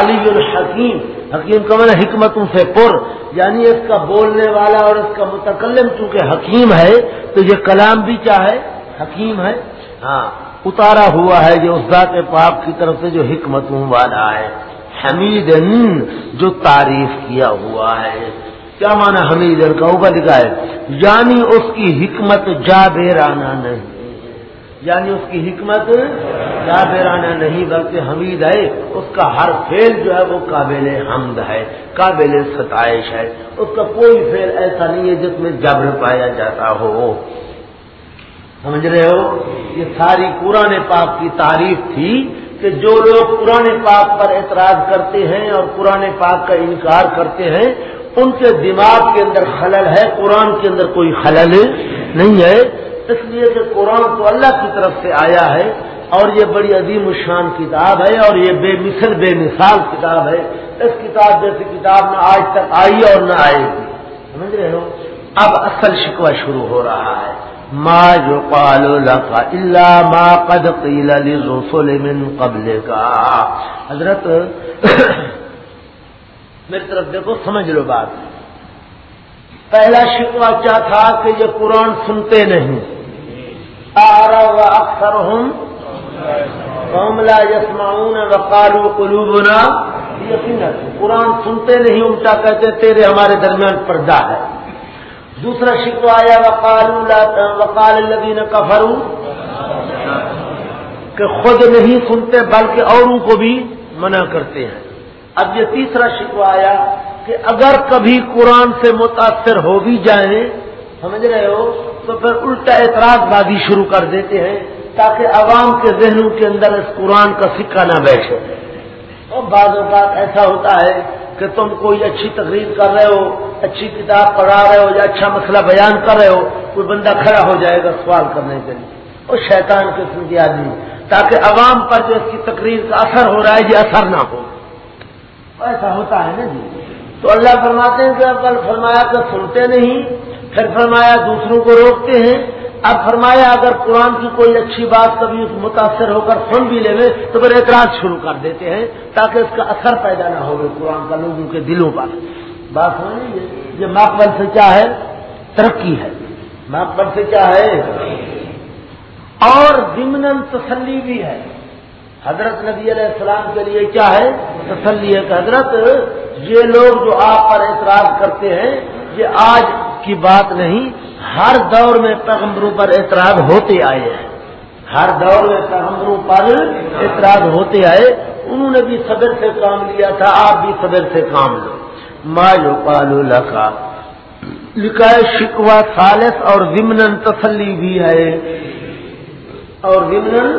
علی الحکیم حکیم کا مطلب حکمتوں سے پر۔ یعنی اس کا بولنے والا اور اس کا متکلم چونکہ حکیم ہے، تو یہ کلام بھی چاہے حکیم ہے۔ ہاں اتارا ہوا ہے جو اس ذات پاک کی طرف سے جو حکمتوں والا ہے۔ حمید جو تعریف کیا ہوا ہے۔ کیا مانا حمید کا اوپر لکھا ہے۔ یعنی اس کی حکمت جا بیرانہ نہیں۔ یعنی اس کی حکمت بیرانہ نہیں بلکہ حمید ہے، اس کا ہر فیل جو ہے وہ قابل حمد ہے، قابل ستائش ہے۔ اس کا کوئی فیل ایسا نہیں ہے جس میں جبر پایا جاتا ہو۔ سمجھ رہے ہو؟ یہ ساری قرآن پاک کی تعریف تھی کہ جو لوگ قرآن پاک پر اعتراض کرتے ہیں اور قرآن پاک کا انکار کرتے ہیں، ان کے دماغ کے اندر خلل ہے، قرآن کے اندر کوئی خلل نہیں ہے۔ اس لیے کہ قرآن تو اللہ کی طرف سے آیا ہے اور یہ بڑی عظیم الشان کتاب ہے اور یہ بے مثل، بے مثال کتاب ہے۔ اس کتاب جیسی کتاب نہ آج تک آئی اور نہ آئے گی۔ سمجھ رہے ہو؟ اب اصل شکوہ شروع ہو رہا ہے۔ ما جو پالو لکا ما قد قیل للرسول من قبل کا حضرت، میری طرف دیکھو، سمجھ لو بات۔ پہلا شکوہ کیا تھا کہ یہ قرآن سنتے نہیں۔ اکثر ہوں لا یسمعون وقالوا قلوبنا۔ یقینا، قرآن سنتے نہیں الٹا کہتے تیرے ہمارے درمیان پردہ ہے۔ دوسرا شکو آیا وقال وقال الذین کفروا۔ کہ خود نہیں سنتے، بلکہ اوروں کو بھی منع کرتے ہیں۔ اب یہ تیسرا شکو آیا کہ اگر کبھی قرآن سے متاثر ہو بھی جائیں، سمجھ رہے ہو؟ تو پھر الٹا اعتراض بازی شروع کر دیتے ہیں تاکہ عوام کے ذہنوں کے اندر اس قرآن کا سکہ نہ بیٹھے۔ اور بعض اوقات ایسا ہوتا ہے کہ تم کوئی اچھی تقریر کر رہے ہو، اچھی کتاب پڑھا رہے ہو یا اچھا مسئلہ بیان کر رہے ہو، کوئی بندہ کھڑا ہو جائے گا سوال کرنے کے لیے۔ اور شیطان قسم کی آدمی، تاکہ عوام پر جو اس کی تقریر کا اثر ہو رہا ہے، یہ اثر نہ ہو۔ ایسا ہوتا ہے نا جی۔ تو اللہ فرماتے ہیں کہ کل فرمایا کہ سنتے نہیں، پھر فرمایا دوسروں کو روکتے ہیں۔ اب فرمایا اگر قرآن کی کوئی اچھی بات کبھی متاثر ہو کر سن بھی لے تو پھر اعتراض شروع کر دیتے ہیں تاکہ اس کا اثر پیدا نہ ہو قرآن کا لوگوں کے دلوں پر۔ بات سمجھ یہ مقبل سے کیا ہے؟ ترقی ہے۔ مقبل سے کیا ہے؟ اور ضمن تسلی بھی ہے۔ حضرت نبی علیہ السلام کے لیے کیا ہے؟ تسلی ہے کہ حضرت، یہ لوگ جو آپ پر اعتراض کرتے ہیں، یہ آج کی بات نہیں، ہر دور میں پیغمبروں پر اعتراض ہوتے آئے ہیں۔ ہر دور میں پیغمبروں پر اعتراض ہوتے آئے۔ انہوں نے بھی صبر سے کام لیا تھا، آپ بھی صبر سے کام لو۔ مایو پالو لکھا لکھا ہے شکوا سالس اور ومن تسلی بھی ہے۔ اور ومن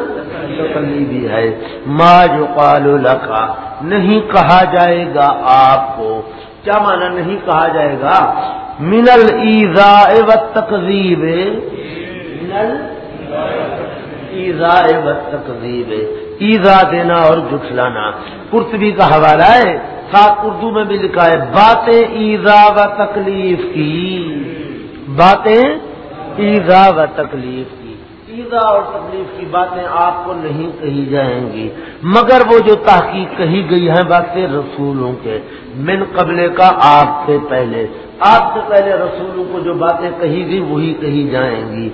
تسلی بھی ہے۔ ما جو پالو لکھا نہیں کہا جائے گا آپ کو۔ کیا مانا نہیں کہا جائے گا؟ منل ایزا و تقزیب منل ایزا و تقزیب ایزا دینا اور جٹلانا کرتبی کا حوالہ ہے۔ ساتھ اردو میں بھی لکھا ہے، باتیں ایزا و تکلیف کی۔ باتیں ایزا و تکلیف ایزا اور تکلیف کی باتیں آپ کو نہیں کہی جائیں گی، مگر وہ جو تحقیق کہی گئی ہیں باتیں رسولوں کے، من قبل کا آپ سے پہلے۔ آپ سے پہلے رسولوں کو جو باتیں کہی گئی وہی کہی جائیں گی۔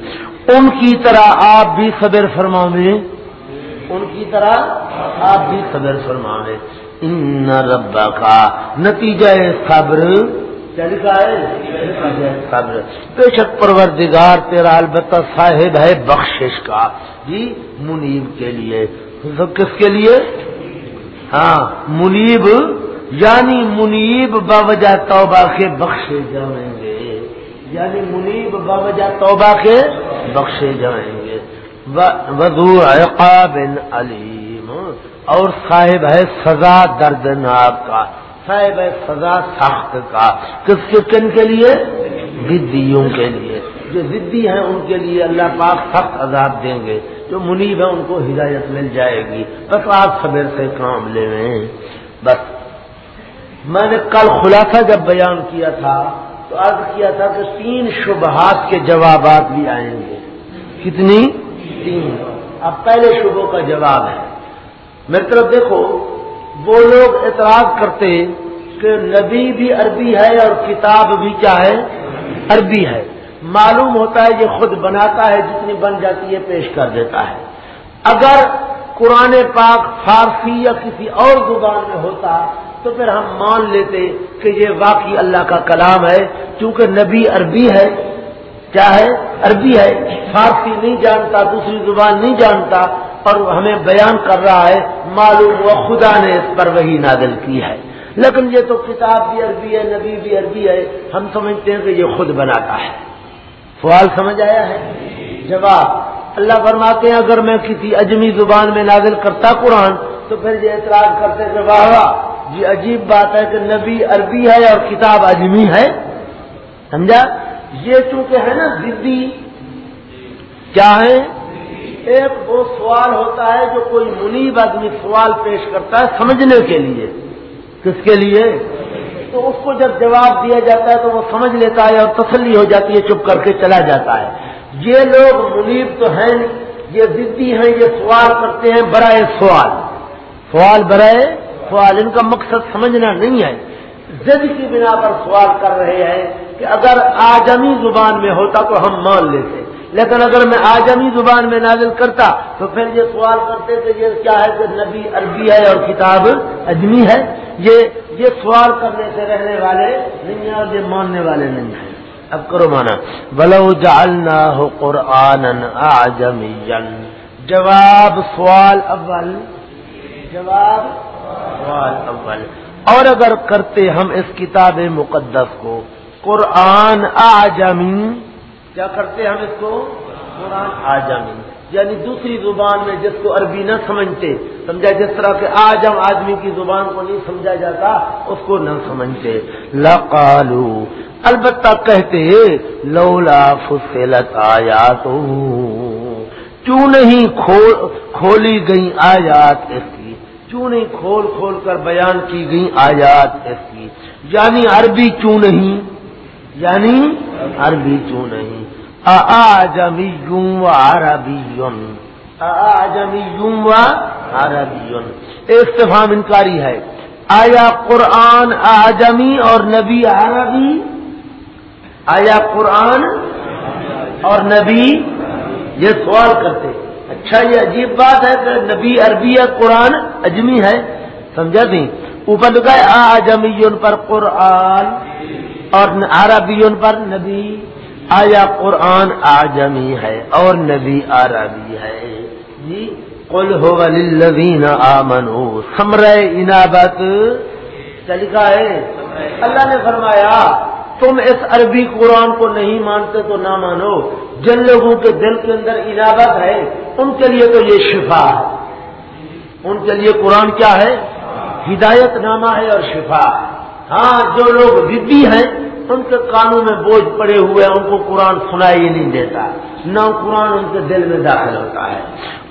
ان کی طرح آپ بھی صبر فرماویں ان کی طرح آپ بھی صبر فرماویں ان ربا کا نتیجہ صبر۔ لکھا بے شک پروردگار تیرا البتہ صاحب ہے بخشش کا. جی منیب کے لیے. کس کے لیے؟ ہاں منیب یعنی منیب باوجہ توبہ کے بخشے جائیں گے. یعنی منیب باوجہ توبہ کے بخشے جائیں گے. وضو عقاب علیم. اور صاحب ہے سزا دردناک کا. صاحب ہے، سزا سخت کا۔ کس کے کن کے لیے؟ ضدیوں کے لیے۔ جو ضدی ہیں، ان کے لیے اللہ پاک سخت عذاب دیں گے۔ جو منیب ہے ان کو ہدایت مل جائے گی۔ بس آپ صبر سے کام لے رہے ہیں۔ بس۔ میں نے کل خلاصہ جب بیان کیا تھا، تو عرض کیا تھا کہ تین شبہات کے جوابات بھی آئیں گے۔ کتنی؟ تین۔ اب پہلے شبوں کا جواب ہے۔ میری طرف دیکھو وہ لوگ اعتراض کرتے کہ نبی بھی عربی ہے اور کتاب بھی کیا ہے؟ عربی ہے۔ معلوم ہوتا ہے یہ خود بناتا ہے، جتنی بن جاتی ہے پیش کر دیتا ہے۔ اگر قرآن پاک فارسی یا کسی اور زبان میں ہوتا تو پھر ہم مان لیتے کہ یہ واقعی اللہ کا کلام ہے کیونکہ نبی عربی ہے۔ کیا ہے؟ عربی ہے۔ فارسی نہیں جانتا، دوسری زبان نہیں جانتا۔ اور ہمیں بیان کر رہا ہے، معلوم ہوا خدا نے اس پر وہی نازل کی ہے۔ لیکن یہ تو کتاب بھی عربی ہے، نبی بھی عربی ہے، ہم سمجھتے ہیں کہ یہ خود بناتا ہے۔ سوال سمجھ آیا ہے؟ جواب۔ اللہ فرماتے ہیں، اگر میں کسی اجمی زبان میں نازل کرتا قرآن، تو پھر یہ اعتراض کرتے کہ واہ واہ، یہ عجیب بات ہے کہ نبی عربی ہے اور کتاب اجمی ہے۔ سمجھا؟ یہ چونکہ ہے نا ضدی کیا ہے؟ ایک وہ سوال ہوتا ہے جو کوئی منیب آدمی سوال پیش کرتا ہے سمجھنے کے لیے۔ کس کے لیے؟ تو اس کو جب جواب دیا جاتا ہے تو وہ سمجھ لیتا ہے اور تسلی ہو جاتی ہے، چپ کر کے چلا جاتا ہے۔ یہ لوگ منیب تو ہیں، یہ ضدی ہیں، یہ سوال کرتے ہیں برائے سوال۔ سوال برائے سوال، ان کا مقصد سمجھنا نہیں ہے۔ زد کی بنا پر سوال کر رہے ہیں کہ اگر آجمی زبان میں ہوتا تو ہم مان لیتے۔ لیکن اگر میں آجمی زبان میں نازل کرتا تو پھر یہ سوال کرتے کہ یہ کیا ہے کہ نبی عربی ہے اور کتاب اجمی ہے؟ یہ یہ سوال کرنے سے رہنے والے نہیں ہیں اور یہ ماننے والے نہیں ہیں۔ اب کرو مانا۔ بلو جالنا ہو قرآن آجمی جواب سوال اول۔ جواب سوال اول۔ اور اگر کرتے ہم اس کتاب مقدس کو۔ قرآن آجمی۔ کیا کرتے ہم اس کو؟ قرآن آجمی یعنی دوسری زبان میں جس کو عربی نہ سمجھتے، سمجھا جس طرح کے آجم آدمی کی زبان کو نہیں سمجھا جاتا، اس کو نہ سمجھتے۔ لقالو، البتہ کہتے، لولا فصلت آیا تو کیوں نہیں کھولی گئی آیات اس کی؟ کیوں نہیں کھول کھول کر بیان کی گئی آیات اس کی؟ یعنی عربی کیوں نہیں؟ یعنی عربی کیوں نہیں؟ آجمی یوں و عربی آجمی و عربی استفام انکاری ہے۔ آیا قرآن آجمی اور نبی عربی؟ آیا قرآن اور نبی؟ یہ سوال کرتے اچھا یہ عجیب بات ہے کہ نبی عربی یا قرآن اجمی ہے۔ سمجھا دیں؟ اوپر لکھا ہے آجمی پر قرآن۔ اور عربی پر نبی، آیا قرآن آجمی ہے اور نبی عربی ہے۔ جی کل ہو للذین آمنو سمر انابت لکھا ہے؟ اللہ نے فرمایا، تم اس عربی قرآن کو نہیں مانتے تو نہ مانو۔ جن لوگوں کے دل کے اندر انابت ہے، ان کے لیے تو یہ شفا ہے۔ ان کے لیے قرآن کیا ہے؟ ہدایت نامہ ہے اور شفا۔ ہاں جو لوگ ردی ہیں، ان کے کانوں میں بوجھ پڑے ہوئے ان کو قرآن سنائی ہی نہیں دیتا۔ نہ قرآن ان کے دل میں داخل ہوتا ہے۔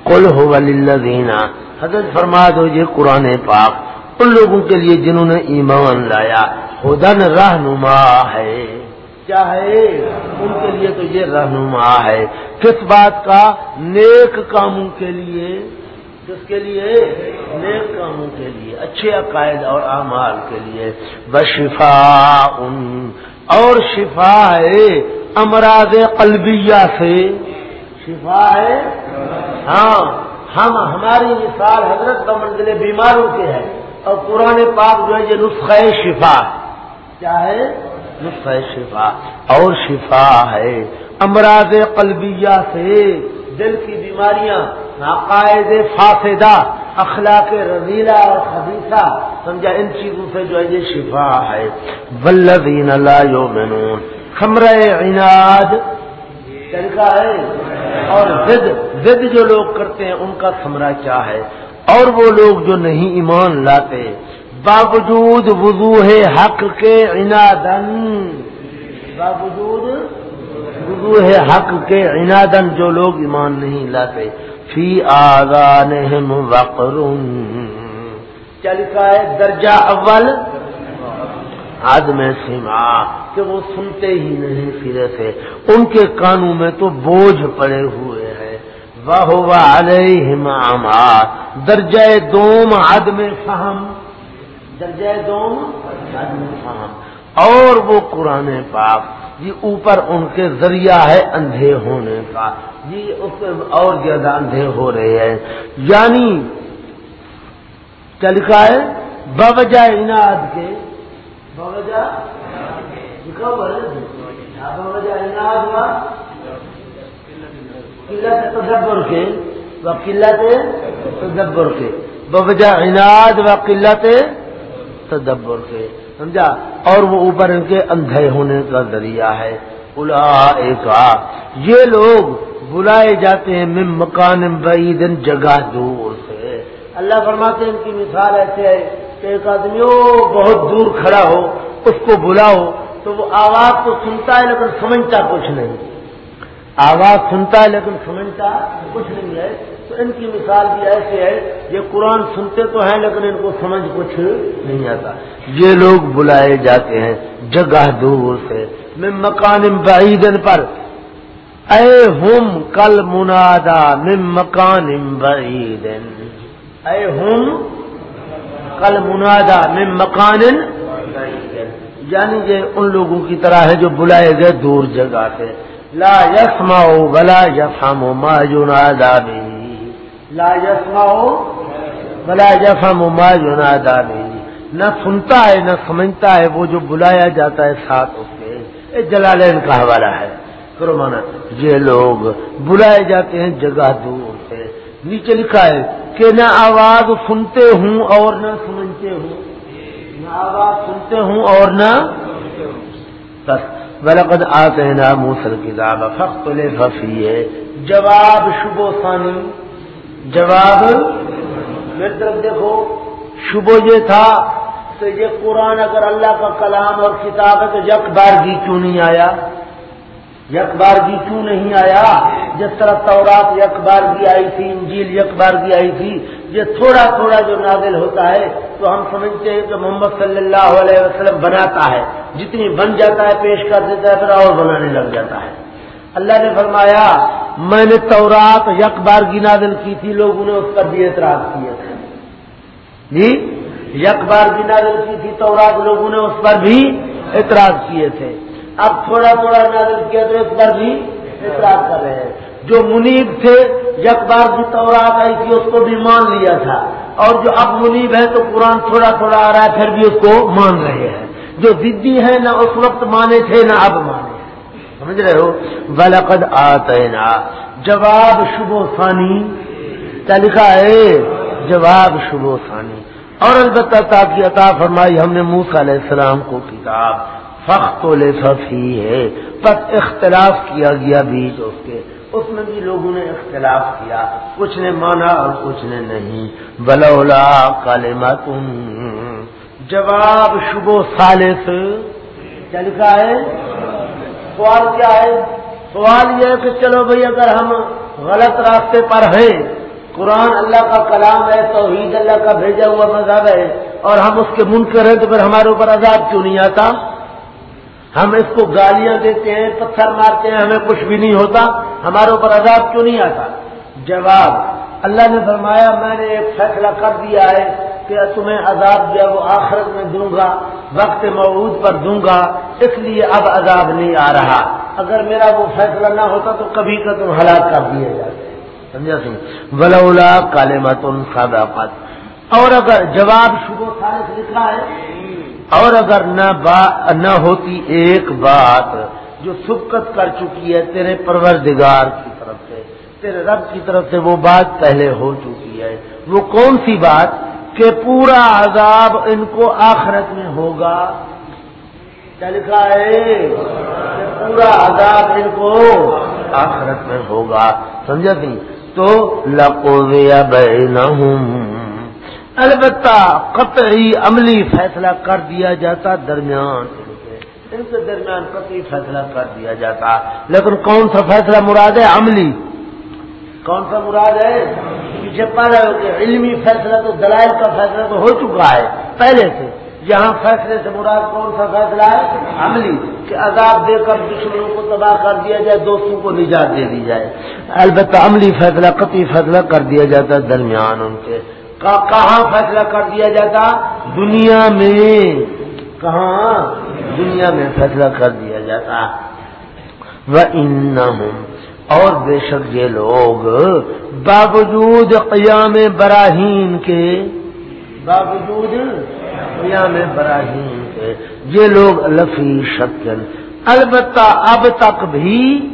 کل ہو دینا حضرت فرما دو یہ قرآن پاک ان لوگوں کے لیے جنہوں نے ایمان لایا۔ خدن رہنما ہے۔ کیا ہے؟ ان کے لیے تو یہ رہنما ہے۔ کس بات کا؟ نیک کاموں کے لیے۔ کس کے لیے نیک کاموں کے لیے، اچھے عقائد اور اعمال کے لیے۔ بشفا ان اور شفا ہے امراض قلبیہ سے۔ شفا ہے؟ ہاں ہم، ہماری مثال حضرت کا منزل بیماروں کے ہے۔ اور پرانے پاک جو ہے، یہ نسخہ شفا کیا ہے؟ نسخہ شفا۔ اور شفا ہے امراض قلبیہ سے۔ دل کی بیماریاں عقائد فاسدہ، اخلاق رضیلا اور خدیثہ سمجھا ان چیزوں سے جو ہے یہ شفا ہے۔ ولدین اللہ یومنون خمر عناد طریقہ ہے۔ اور زد زد جو لوگ کرتے ہیں، ان کا سمرا کیا ہے۔ اور وہ لوگ جو نہیں ایمان لاتے، باوجود وضوح حق کے عنادن باوجود وضوح حق کے عنادن جو لوگ ایمان نہیں لاتے۔ فی آذانہم وقر۔ کیا لکھا ہے درجہ اول۔ آدم سما کہ وہ سنتے ہی نہیں سرے سے۔ ان کے کانوں میں تو بوجھ پڑے ہوئے ہیں۔ واہ علیہم آما درجہ دوم عدم فہم۔ درجہ دوم عدم فہم۔ اور وہ قرآن پاک۔ جی اوپر ان کے ذریعہ ہے اندھے ہونے کا۔ جی اس اور زیادہ اندھے ہو رہے ہیں۔ یعنی کیا لکھا ہے؟ بوجہ اناد کے۔ بوجہ ہاں، بوجہ اناد ہوا قلت تدبر کے۔ و قلت تدبر کے۔ و قلت تدبر کے۔ سمجھا؟ اور وہ اوپر ان کے اندھے ہونے کا ذریعہ ہے۔ الا یہ لوگ بلائے جاتے ہیں من مکان بعید، جگہ دور سے۔ اللہ فرماتے ہیں ان کی مثال ایسے ہے کہ ایک آدمی بہت دور کھڑا ہو، اس کو بلاؤ، تو وہ آواز تو سنتا ہے لیکن سمجھتا کچھ نہیں۔ آواز سنتا ہے لیکن سمجھتا کچھ نہیں ہے۔ تو ان کی مثال بھی ایسے ہے، یہ قرآن سنتے تو ہیں لیکن ان کو سمجھ کچھ نہیں آتا۔ یہ لوگ بلائے جاتے ہیں جگہ دور سے میں مکان بعیدن پر۔ اے ہم، کل منادا من مکان بعیدن اے ہم، کل منادا من مکان یعنی یہ ان لوگوں کی طرح ہے جو بلائے گئے دور جگہ سے۔ لا یسما بلا یفام ما ينادى به لا یسما بلا یفام ما ينادى به. نہ سنتا ہے، نہ سمجھتا ہے، وہ جو بلایا جاتا ہے ساتھ اس کے۔ جلالین کا حوالہ ہے۔ کرو مانا، یہ لوگ بلائے جاتے ہیں جگہ دور سے۔ نیچے لکھا ہے کہ نہ آواز سنتے ہوں اور نہ سمجھتے ہوں۔ نہ آواز سنتے ہوں اور نہ بس۔ بلقد آتے ہیں نا موسل کتاب فخت ہے جواب شبو ثانی۔ جواب میری طرف دیکھو شبو یہ تھا کہ یہ قرآن اگر اللہ کا کلام اور کتاب ہے تو یک بار کیوں نہیں آیا؟ یک بار کیوں نہیں آیا؟ جس طرح تورات یک بار آئی تھی، انجیل یک بار آئی تھی، یہ تھوڑا تھوڑا جو نازل ہوتا ہے تو ہم سمجھتے ہیں کہ محمد صلی اللہ علیہ وسلم بناتا ہے۔ جتنی بن جاتا ہے، پیش کر دیتا ہے، پھر اور بنانے لگ جاتا ہے۔ اللہ نے فرمایا، میں نے تورات یک بار کی نازل کی تھی، لوگوں نے اس پر بھی اعتراض کیے تھے جی؟ یک بار کی نازل کی تھی، تورات لوگوں نے اس پر بھی اعتراض کیے تھے۔ اب تھوڑا تھوڑا نازل کیا تو اس پر بھی اعتراض کر رہے ہیں۔ جو منیب تھے یک بار بھی تورات آئی تھی، اس کو بھی مان لیا تھا۔ اور جو اب منیب ہے تو قرآن تھوڑا تھوڑا آ رہا ہے، پھر بھی اس کو مان رہے ہیں۔ جو ضدی ہے نہ اس وقت مانے تھے، نہ اب مانے۔ سمجھ رہے ہو؟ ولقد آتے نا جواب شبو ثانی۔ کیا لکھا ہے؟ جواب شبو ثانی۔ اور البتہ تاکہ عطا فرمائی ہم نے موسا علیہ السلام کو کتاب۔ فخت و لفی ہے پس اختلاف کیا گیا بیچ اس کے۔ اس میں بھی لوگوں نے اختلاف کیا۔ کچھ نے مانا اور کچھ نے نہیں۔ بلولا کالما تم جواب شبو سالس کیا لکھا ہے؟ سوال کیا ہے؟ سوال یہ ہے کہ چلو بھائی، اگر ہم غلط راستے پر ہیں، قرآن اللہ کا کلام ہے، توحید اللہ کا بھیجا ہوا مذہب ہے، اور ہم اس کے منکر ہیں، تو پھر ہمارے اوپر عذاب کیوں نہیں آتا؟ ہم اس کو گالیاں دیتے ہیں، پتھر مارتے ہیں، ہمیں کچھ بھی نہیں ہوتا، ہمارے اوپر عذاب کیوں نہیں آتا؟ جواب، اللہ نے فرمایا، میں نے ایک فیصلہ کر دیا ہے کہ تمہیں عذاب جو وہ آخرت میں دوں گا، وقت موعود پر دوں گا، اس لیے اب عذاب نہیں آ رہا۔ اگر میرا وہ فیصلہ نہ ہوتا تو کبھی کا تم ہلاک کر دیے جاتے۔ سمجھا سنگھ ولولا کالے متن اور اگر جواب شروع خالص لکھا ہے، اور اگر نہ با، نہ ہوتی ایک بات جو سبقت کر چکی ہے تیرے پروردگار کی طرف سے، تیرے رب کی طرف سے وہ بات پہلے ہو چکی ہے۔ وہ کون سی بات؟ کہ پورا عذاب ان کو آخرت میں ہوگا۔ کیا لکھا ہے؟ کہ پورا عذاب ان کو آخرت میں ہوگا۔ سمجھا سی تو لکو بینہم البتہ قطعی عملی فیصلہ کر دیا جاتا درمیان۔ ان کے درمیان قطعی فیصلہ کر دیا جاتا۔ لیکن کون سا فیصلہ مراد ہے عملی؟ کون سا مراد ہے؟ پیچھے پہلے علمی فیصلہ تو دلائل کا فیصلہ تو ہو چکا ہے، پہلے سے۔ یہاں فیصلے سے مراد کون سا فیصلہ ہے؟ عملی، کہ عذاب دے کر دشمنوں کو تباہ کر دیا جائے، دوستوں کو نجات دے دی جائے۔ البتہ عملی فیصلہ، قطعی فیصلہ کر دیا جاتا ہے درمیان ان کے۔ کہاں فیصلہ کر دیا جاتا؟ دنیا میں۔ کہاں؟ دنیا میں فیصلہ کر دیا جاتا۔ وہ ان اور بے شک یہ لوگ باوجود قیام براہین کے باوجود قیام براہین کے۔ یہ لوگ لفی شکل۔ البتہ اب تک بھی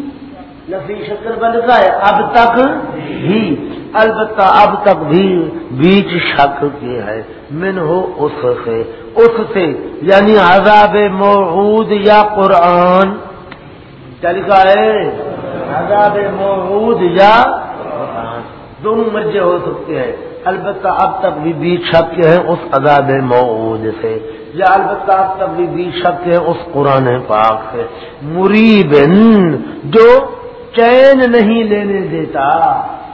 لفی شکل بن ہے اب تک بھی۔ البتہ اب تک بھی بیچ شک کے ہے۔ من ہو اس سے اس سے یعنی عذاب موعود یا قرآن۔ کیا لکھا ہے۔ عذاب موعود یا دونوں مرجے ہو سکتے ہیں۔ البتہ اب تک بھی بیچ شک ہیں اس عذاب موعود سے۔ یا البتہ اب تک بھی بیچ شک کے ہیں اس قرآن پاک سے۔ مریب جو چین نہیں لینے دیتا،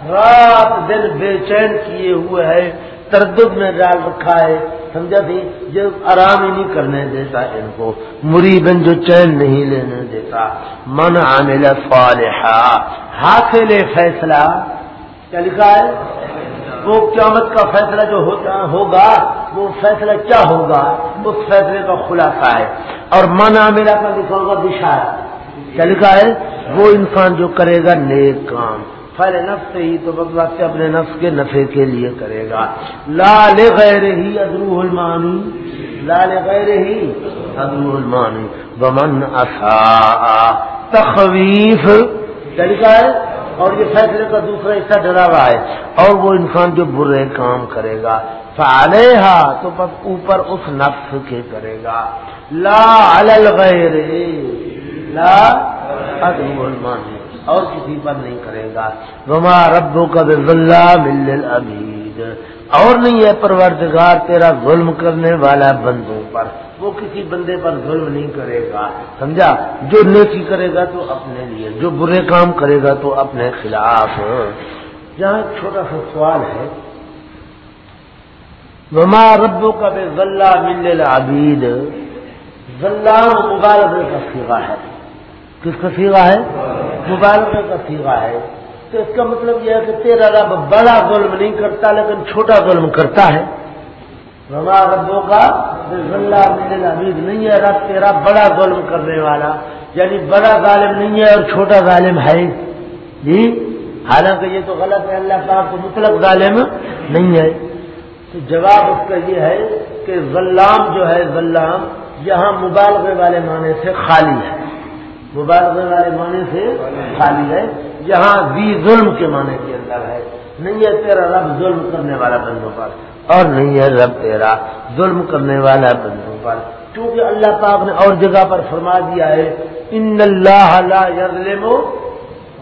رات دن بے چین کیے ہوئے ہے، تردد میں ڈال رکھا ہے۔ سمجھا تھی؟ جو آرام ہی نہیں کرنے دیتا ان کو۔ مریبن جو چین نہیں لینے دیتا۔ من عامل صالحا حاصل فیصلہ۔ کیا لکھا ہے؟ وہ قیامت کا فیصلہ جو ہوتا ہوگا، وہ فیصلہ کیا ہوگا؟ اس فیصلے کا خلاصہ ہے۔ اور من عاملہ کا لکھا ہوگا دشا کیا لکھا ہے؟ وہ انسان جو کرے گا نیک کام۔ فل نفس ہی تو سے اپنے نفس کے نفے کے لیے کرے گا۔ لال غیر ہی ادرو المانی۔ لال غیر ہی ادرو المانی۔ بمن اصا تخویف۔ طریقہ ہے؟ اور یہ فیصلے کا دوسرا حصہ ڈرا ہوا ہے۔ اور وہ انسان جو برے کام کرے گا فعلیہ تو بس اوپر اس نفس کے کرے گا۔ لا الغیر، لا ادرو المانی اور کسی پر نہیں کرے گا۔ وما ربو کا بلّہ مل ابھی اور نہیں ہے پروردگار تیرا ظلم کرنے والا بندوں پر۔ وہ کسی بندے پر ظلم نہیں کرے گا، سمجھا؟ جو نیکی کرے گا تو اپنے لیے، جو برے کام کرے گا تو اپنے خلاف۔ جہاں ایک چھوٹا سا سوال ہے۔ وما ربو کا بے ذلہ مل عبید ذلام مبارک کا سیوا ہے۔ کس کا سیوا ہے؟ مبارکہ کا سیوا ہے۔ تو اس کا مطلب یہ ہے کہ تیرا رب بڑا ظلم نہیں کرتا لیکن چھوٹا ظلم کرتا ہے۔ ربا ربوں کا عبید نہیں ہے رب، تیرا بڑا ظلم کرنے والا یعنی بڑا ظالم نہیں ہے اور چھوٹا ظالم ہے۔ جی حالانکہ یہ تو غلط ہے، اللہ پاک تو مطلق ظالم نہیں ہے۔ تو جواب اس کا یہ ہے کہ غلام جو ہے غلام یہاں مبالغے والے معنی سے خالی ہے۔ مبالغے والے معنی سے خالی ہے۔ جہاں بھی ظلم کے معنی کے اندر ہے۔ نہیں ہے تیرا رب ظلم کرنے والا بندوں پر، اور نہیں ہے رب تیرا ظلم کرنے والا بندوں پر۔ کیونکہ اللہ پاک نے اور جگہ پر فرما دیا ہے، ان اللہ لا یظلم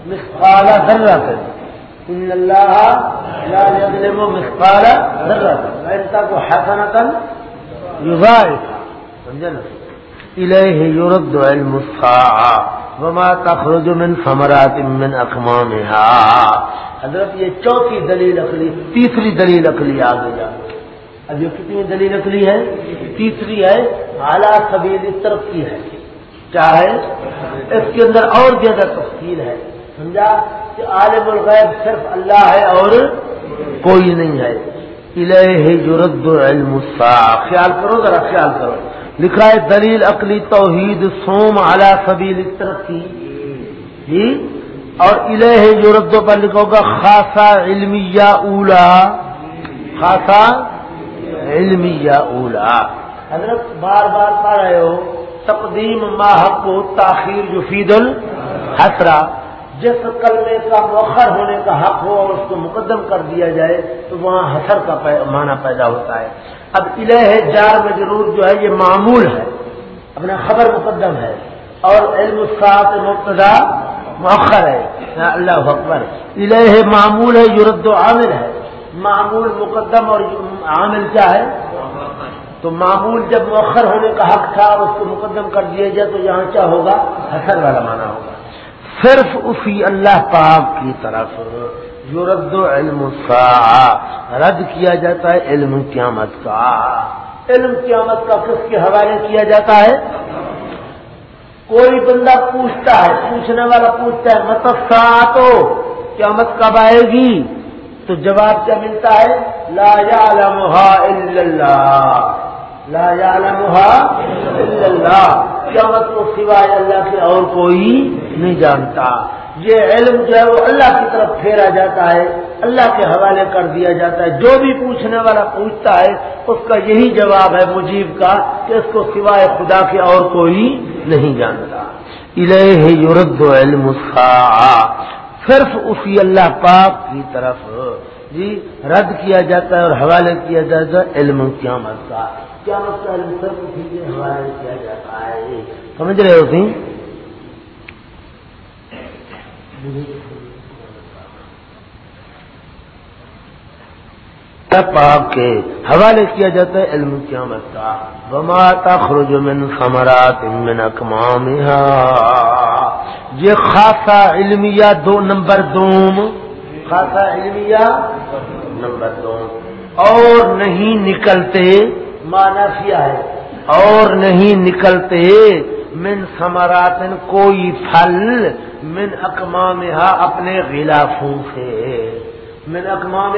مسقال ذرہ۔ ان اللہ لا یظلم مسقال ذرہ۔ ایسا کو حسنتا یضاعف سمجھا نا؟ الیہ یرد علم الساعہ وما تخرج من ثمرات من اکمامها حضرت یہ چوتھی دلیل اخلی تیسری دلیل اخلی آ گئی اب یہ کتنی دلیل اخلی ہے؟ تیسری ہے، اعلیٰ سبیل اس طرف کی ہے. کیا ہے؟ اس کے اندر اور زیادہ تفصیل ہے. سمجھا؟ کہ عالم الغیب صرف اللہ ہے اور کوئی نہیں ہے. الہ یرد علم خیال کرو، ذرا خیال کرو. لکھا ہے دلیل عقلی توحید سوم اعلی سبیل ترقی جی؟ اور الہ یوردوں پر لکھا ہوگا خاصا علمیہ اولا۔ خاصا علمیہ اولا۔ حضرت بار بار پڑھ رہے ہو، تقدیم ماحق کو تاخیر جو فید الحسرا جس کلمے کا، مؤخر ہونے کا حق ہو اور اس کو مقدم کر دیا جائے، تو وہاں حسر کا معنی پیدا ہوتا ہے۔ اب الہ جار میں جو ہے یہ معمول ہے، اپنا خبر مقدم ہے۔ اور علم الساط مبتدا مؤخر ہے۔ اللہ اکبر۔ الہ معمول ہے یورد و عامل ہے۔ معمول مقدم اور عامل کیا ہے؟ تو معمول جب مؤخر ہونے کا حق تھا اور اس کو مقدم کر دیا جائے، تو یہاں کیا ہوگا؟ حسر والا معنی ہوگا۔ صرف اسی اللہ پاک کی طرف جو رد و علم رد کیا جاتا ہے علم قیامت کا۔ علم قیامت کا کس کے حوالے کیا جاتا ہے؟ کوئی بندہ پوچھتا ہے، پوچھنے والا پوچھتا ہے مت تو قیامت کب آئے گی؟ تو جواب کیا ملتا ہے؟ لا الا اللہ۔ لا الا اللہ قیامت کو سوائے اللہ کے اور کوئی نہیں جانتا. یہ علم جو ہے وہ اللہ کی طرف پھیرا جاتا ہے، اللہ کے حوالے کر دیا جاتا ہے، جو بھی پوچھنے والا پوچھتا ہے، اس کا یہی جواب ہے مجیب کا کہ اس کو سوائے خدا کے اور کوئی نہیں جانتا۔ الہ یورد علم صرف اسی اللہ پاک کی طرف۔ جی رد کیا جاتا ہے اور حوالے کیا جاتا ہے علم قیامت کا۔ قیامت کا علم صرف اسی حوالے کیا جاتا ہے۔ سمجھ رہے ہو سی پاک کے حوالے کیا جاتا ہے علم قیامت کا۔ بما تخرج من ثمرات من اکمامها یہ خاصا علمیہ دو نمبر دوم۔ خاصا علمیہ نمبر دوم اور نہیں نکلتے مانا کیا ہے۔ اور نہیں نکلتے من سمرات کوئی پھل من اکمام اپنے غلافوں سے۔ من اکمام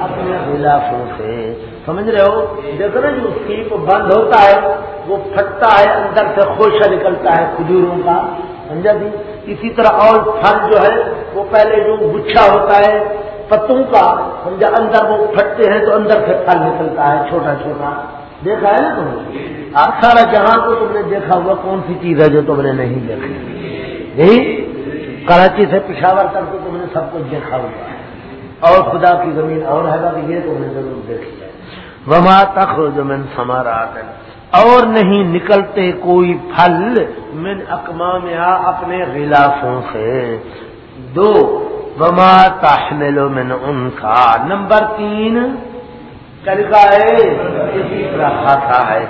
اپنے غلافوں سے۔ سمجھ رہے ہو؟ دیکھو نا جو سیپ بند ہوتا ہے، وہ پھٹتا ہے، اندر سے خوشہ نکلتا ہے کھجوروں کا۔ سمجھا جی؟ اسی طرح اور پھل جو ہے وہ پہلے جو گچھا ہوتا ہے، پتوں کا سمجھا اندر وہ پھٹتے ہیں تو اندر سے پھل نکلتا ہے، چھوٹا چھوٹا۔ دیکھا ہے نا تم؟ نے آپ سارا جہاں کو تم نے دیکھا ہوا کون سی چیز ہے جو تم نے نہیں دیکھی؟ نہیں کراچی سے پشاور تک تو تم نے سب کچھ دیکھا ہوا ہے اور خدا کی زمین اور ہے کہ یہ تم نے ضرور دیکھی ہے۔ وما تخرج من سمارات اور نہیں نکلتے کوئی پھل من اقمام اپنے غلافوں سے۔ دو. وما تحمل من ان کا نمبر تین چلکا ہے اسی طرح ہے.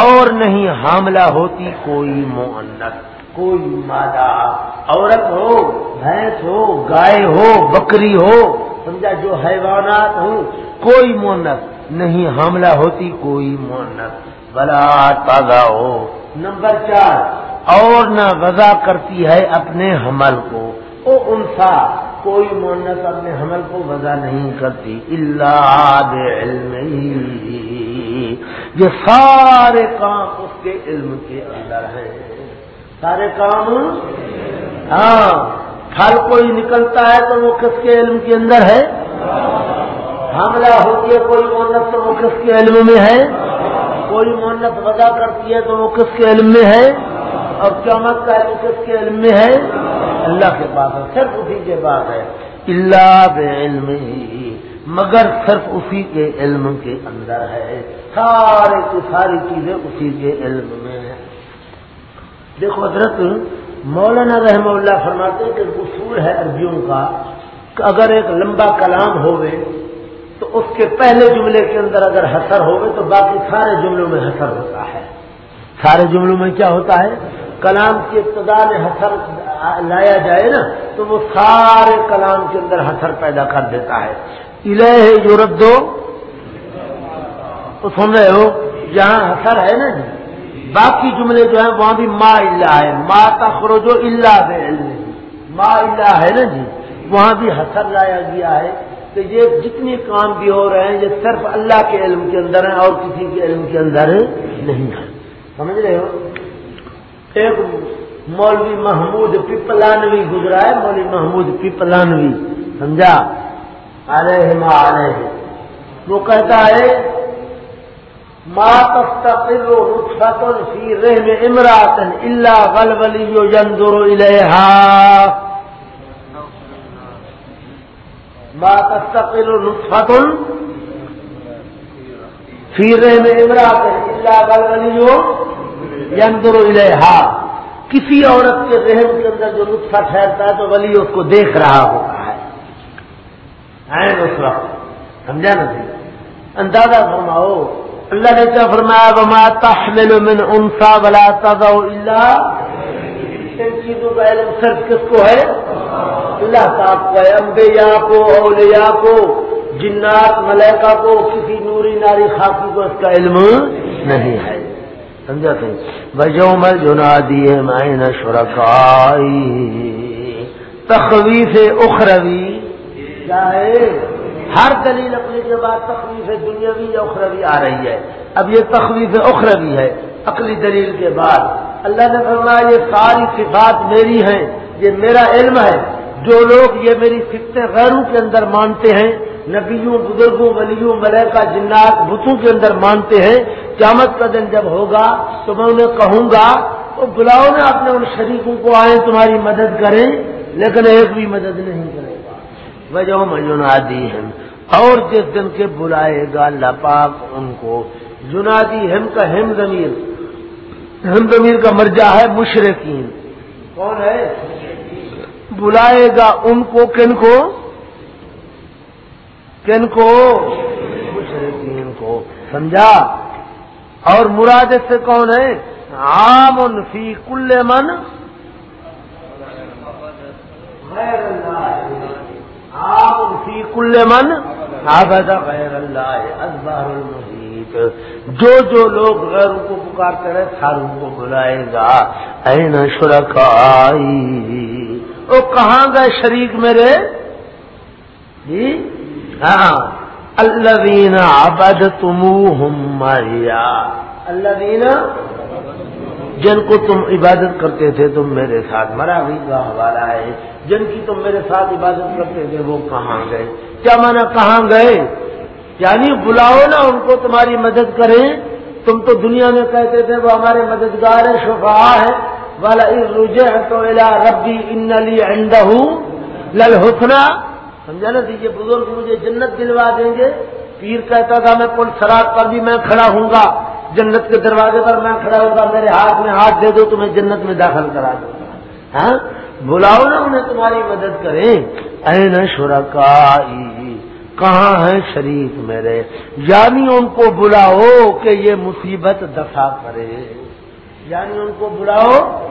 اور نہیں، حاملہ ہوتی کوئی مونت کوئی مادہ. عورت ہو، بھینس ہو، گائے ہو، بکری ہو، سمجھا، جو حیوانات ہوں، کوئی مونت نہیں، حاملہ ہوتی کوئی مونت بلا تازہ ہو نمبر چار، اور نہ وضع کرتی ہے اپنے حمل کو. او انسا، کوئی مونت اپنے حمل کو وضع نہیں کرتی اللہ علم یہ سارے کام اس کے علم کے اندر ہیں۔ سارے کام؟ ہاں۔ پھل کوئی نکلتا ہے تو وہ کس کے علم کے اندر ہے؟ حاملہ ہوتی ہے کوئی مونت تو وہ کس کے علم میں ہے؟ کوئی مونت وضع کرتی ہے تو وہ کس کے علم میں ہے؟ اور قیامت کا علم کس کے علم میں ہے؟ اللہ کے پاس ہے، صرف اسی کے پاس ہے۔ اللہ علم ہی، مگر صرف اسی کے علم کے اندر ہے۔ سارے کی ساری چیزیں اسی کے علم میں ہیں۔ دیکھو حضرت، مولانا رحمہ اللہ فرماتے کہ اصول ہے عربیوں کا، کہ اگر ایک لمبا کلام ہوئے تو اس کے پہلے جملے کے اندر اگر حسر ہوگی تو باقی سارے جملوں میں حسر ہوتا ہے۔ سارے جملوں میں کیا ہوتا ہے؟ کلام کی ابتدا میں حسر لایا جائے نا، تو وہ سارے کلام کے اندر حسر پیدا کر دیتا ہے۔ الہ یورپ دو، تو سن رہے ہو؟ جہاں حسر ہے نا جی۔ باقی جملے جو ہیں، وہاں بھی ما اللہ ہے۔ ما تخرجو اللہ ما اللہ ہے نا جی۔ وہاں بھی حسر لایا گیا ہے۔ کہ یہ جتنے کام بھی ہو رہے ہیں، یہ صرف اللہ کے علم کے اندر ہیں اور کسی کے علم کے اندر نہیں۔ ہے سمجھ رہے ہو؟ ایک مولوی محمود پپلانوی گزرا ہے، مولوی محمود پپلانوی، سمجھا؟ ارے ماں ارے وہ کہتا ہے ماں تستقر رخصت فی رحم امراطن اللہ ول ولی یندر الیہا. ما تستقل نطفت فی رحم امراط اللہ بلولی یندر الیہا۔ کسی عورت کے رحم کے اندر جو نطفہ ٹھہرتا ہے تو ولی اس کو دیکھ رہا ہوتا ہے۔ اس وقت سمجھا نا جی؟ اندازہ فرماؤ۔ اللہ نے کیا فرمایا، وما تحمل من انسا ولا تضع الا ان چیزوں کا علم صرف کس کو ہے؟ اللہ صاحب کو ہے امبیا کو، اولیاء کو۔ جنات ملیکا کو کسی نوری ناری خاصی کو اس کا علم نہیں ہے۔ سمجھا تھے بجو مل جنا دیے میں شرکائی تخویف اخروی کیا ہے ہر دلیل اپنے کے بعد تخویف دنیاوی یا اخروی آ رہی ہے۔ اب یہ تخویف اخروی ہے، عقلی دلیل کے بعد۔ اللہ نے فرمایا، یہ ساری صفات میری ہیں، یہ میرا علم ہے۔ جو لوگ یہ میری فتح غیروں کے اندر مانتے ہیں نبیوں، بزرگوں، ولیوں ملیکا جنات، بتوں کے اندر مانتے ہیں۔ قیامت کا دن جب ہوگا تو میں انہیں کہوں گا، تو بلاؤ نا اپنے ان شریکوں کو آئیں، تمہاری مدد کریں۔ لیکن ایک بھی مدد نہیں کرے گا۔ وجہ جنادی ہم۔ اور جس دن کے بلائے گا لپاک ان کو۔ جنادی ہم کا ہم زمین ہم زمین کا مرجع ہے مشرقین۔ کون ہے؟ بلائے گا ان کو، کن کو؟ کن کو؟ مشرقین کو۔ سمجھا؟ اور مراد اس سے کون ہے؟ عام فی کل من غیر اللہ عام فی کل من آبد غیر اللہ ازبار المحیط۔ جو جو لوگ غیروں کو پکار کرے ساروں کو بلائے گا۔ این شرکائی۔ وہ کہاں گئے شریک میرے؟ جی؟ ہاں۔ اللہ دینا آبد اللہ جن کو تم عبادت کرتے تھے، تم میرے ساتھ مرا بھی کا حوالہ ہے۔ جن کی تم میرے ساتھ عبادت کرتے تھے، وہ کہاں گئے؟ کیا مانا کہاں گئے؟ یعنی بلاؤ نا ان کو تمہاری مدد کریں۔ تم تو دنیا میں کہتے تھے، وہ ہمارے مددگار ہیں شفا ہے والا رجے تو الا ربی ان علی لل سمجھا نا دیجیے بزرگ مجھے جنت دلوا دیں گے؟ پیر کہتا تھا میں پل سرات پر بھی میں کھڑا ہوں گا، جنت کے دروازے پر میں کھڑا ہوگا میرے ہاتھ میں ہاتھ دے دو، تمہیں جنت میں داخل کرا دوں گا۔ ہاں؟ بلاؤ نا انہیں تمہاری مدد کریں۔ این شرکائی، کہاں ہے شریف میرے؟ یعنی ان کو بلاؤ کہ یہ مصیبت دفاع کرے۔ یعنی ان کو بلاؤ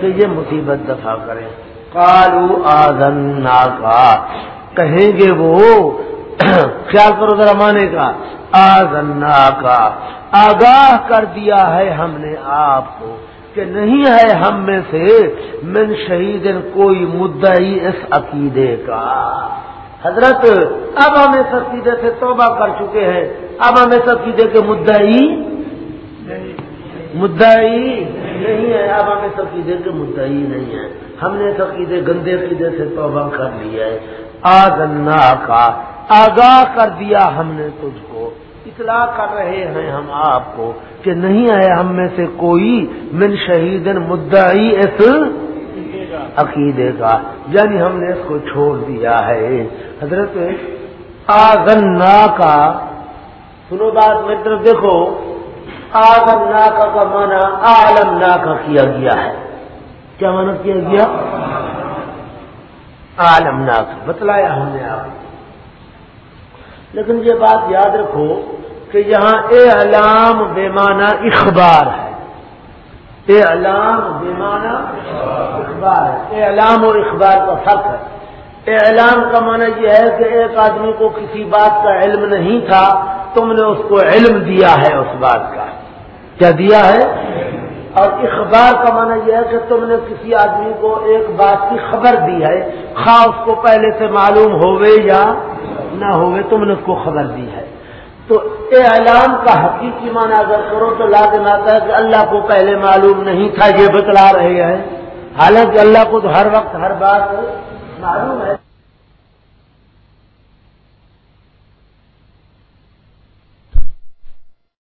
کہ یہ مصیبت دفاع کرے۔ کالو آدن کا کہیں گے وہ، خیال کرو ذرا مانے کا آدن کا۔ آگاہ کر دیا ہے ہم نے آپ کو کہ نہیں ہے ہم میں سے من شہید کوئی مدعی اس عقیدے کا۔ حضرت، اب ہم اس عقیدے سے توبہ کر چکے ہیں۔ اب ہم اس عقیدے کے مدعی مدعی نہیں ہے۔ اب ہم اس عقیدے کے مدعی نہیں ہے ہم نے اس عقیدے، گندے عقیدے سے توبہ کر لیا ہے۔ آگنا کا آگاہ کر دیا ہم نے تجھ کو۔ اطلاع کر رہے ہیں ہم آپ کو کہ نہیں ہے ہم میں سے کوئی من شہید مدعی اس عقیدے کا۔ یعنی ہم نے اس کو چھوڑ دیا ہے۔ حضرت آگنا کا سنو بات میں طرف دیکھو۔ آگن ناکا کا مانا عالم کا کیا گیا ہے۔ کیا مانا کیا گیا؟ عالم کا بتلایا ہم نے آپ لیکن یہ بات یاد رکھو کہ یہاں اے علام بے معنی اخبار ہے۔ اے علام بے معنی اخبار ہے۔ اے علام اور اخبار کا فرق ہے۔ اے علام کا معنی یہ ہے کہ ایک آدمی کو کسی بات کا علم نہیں تھا، تم نے اس کو علم دیا ہے، اس بات کا۔ کیا دیا ہے؟ اور اخبار کا معنی یہ ہے کہ تم نے کسی آدمی کو ایک بات کی خبر دی ہے، خواہ اس کو پہلے سے معلوم ہوئے یا نہ ہوئے، تم نے اس کو خبر دی ہے۔ تو اعلان کا حقیقی معنی اگر کرو تو لازم آتا ہے کہ اللہ کو پہلے معلوم نہیں تھا، یہ بتلا رہے ہیں۔ حالانکہ اللہ کو تو ہر وقت ہر بات معلوم ہے۔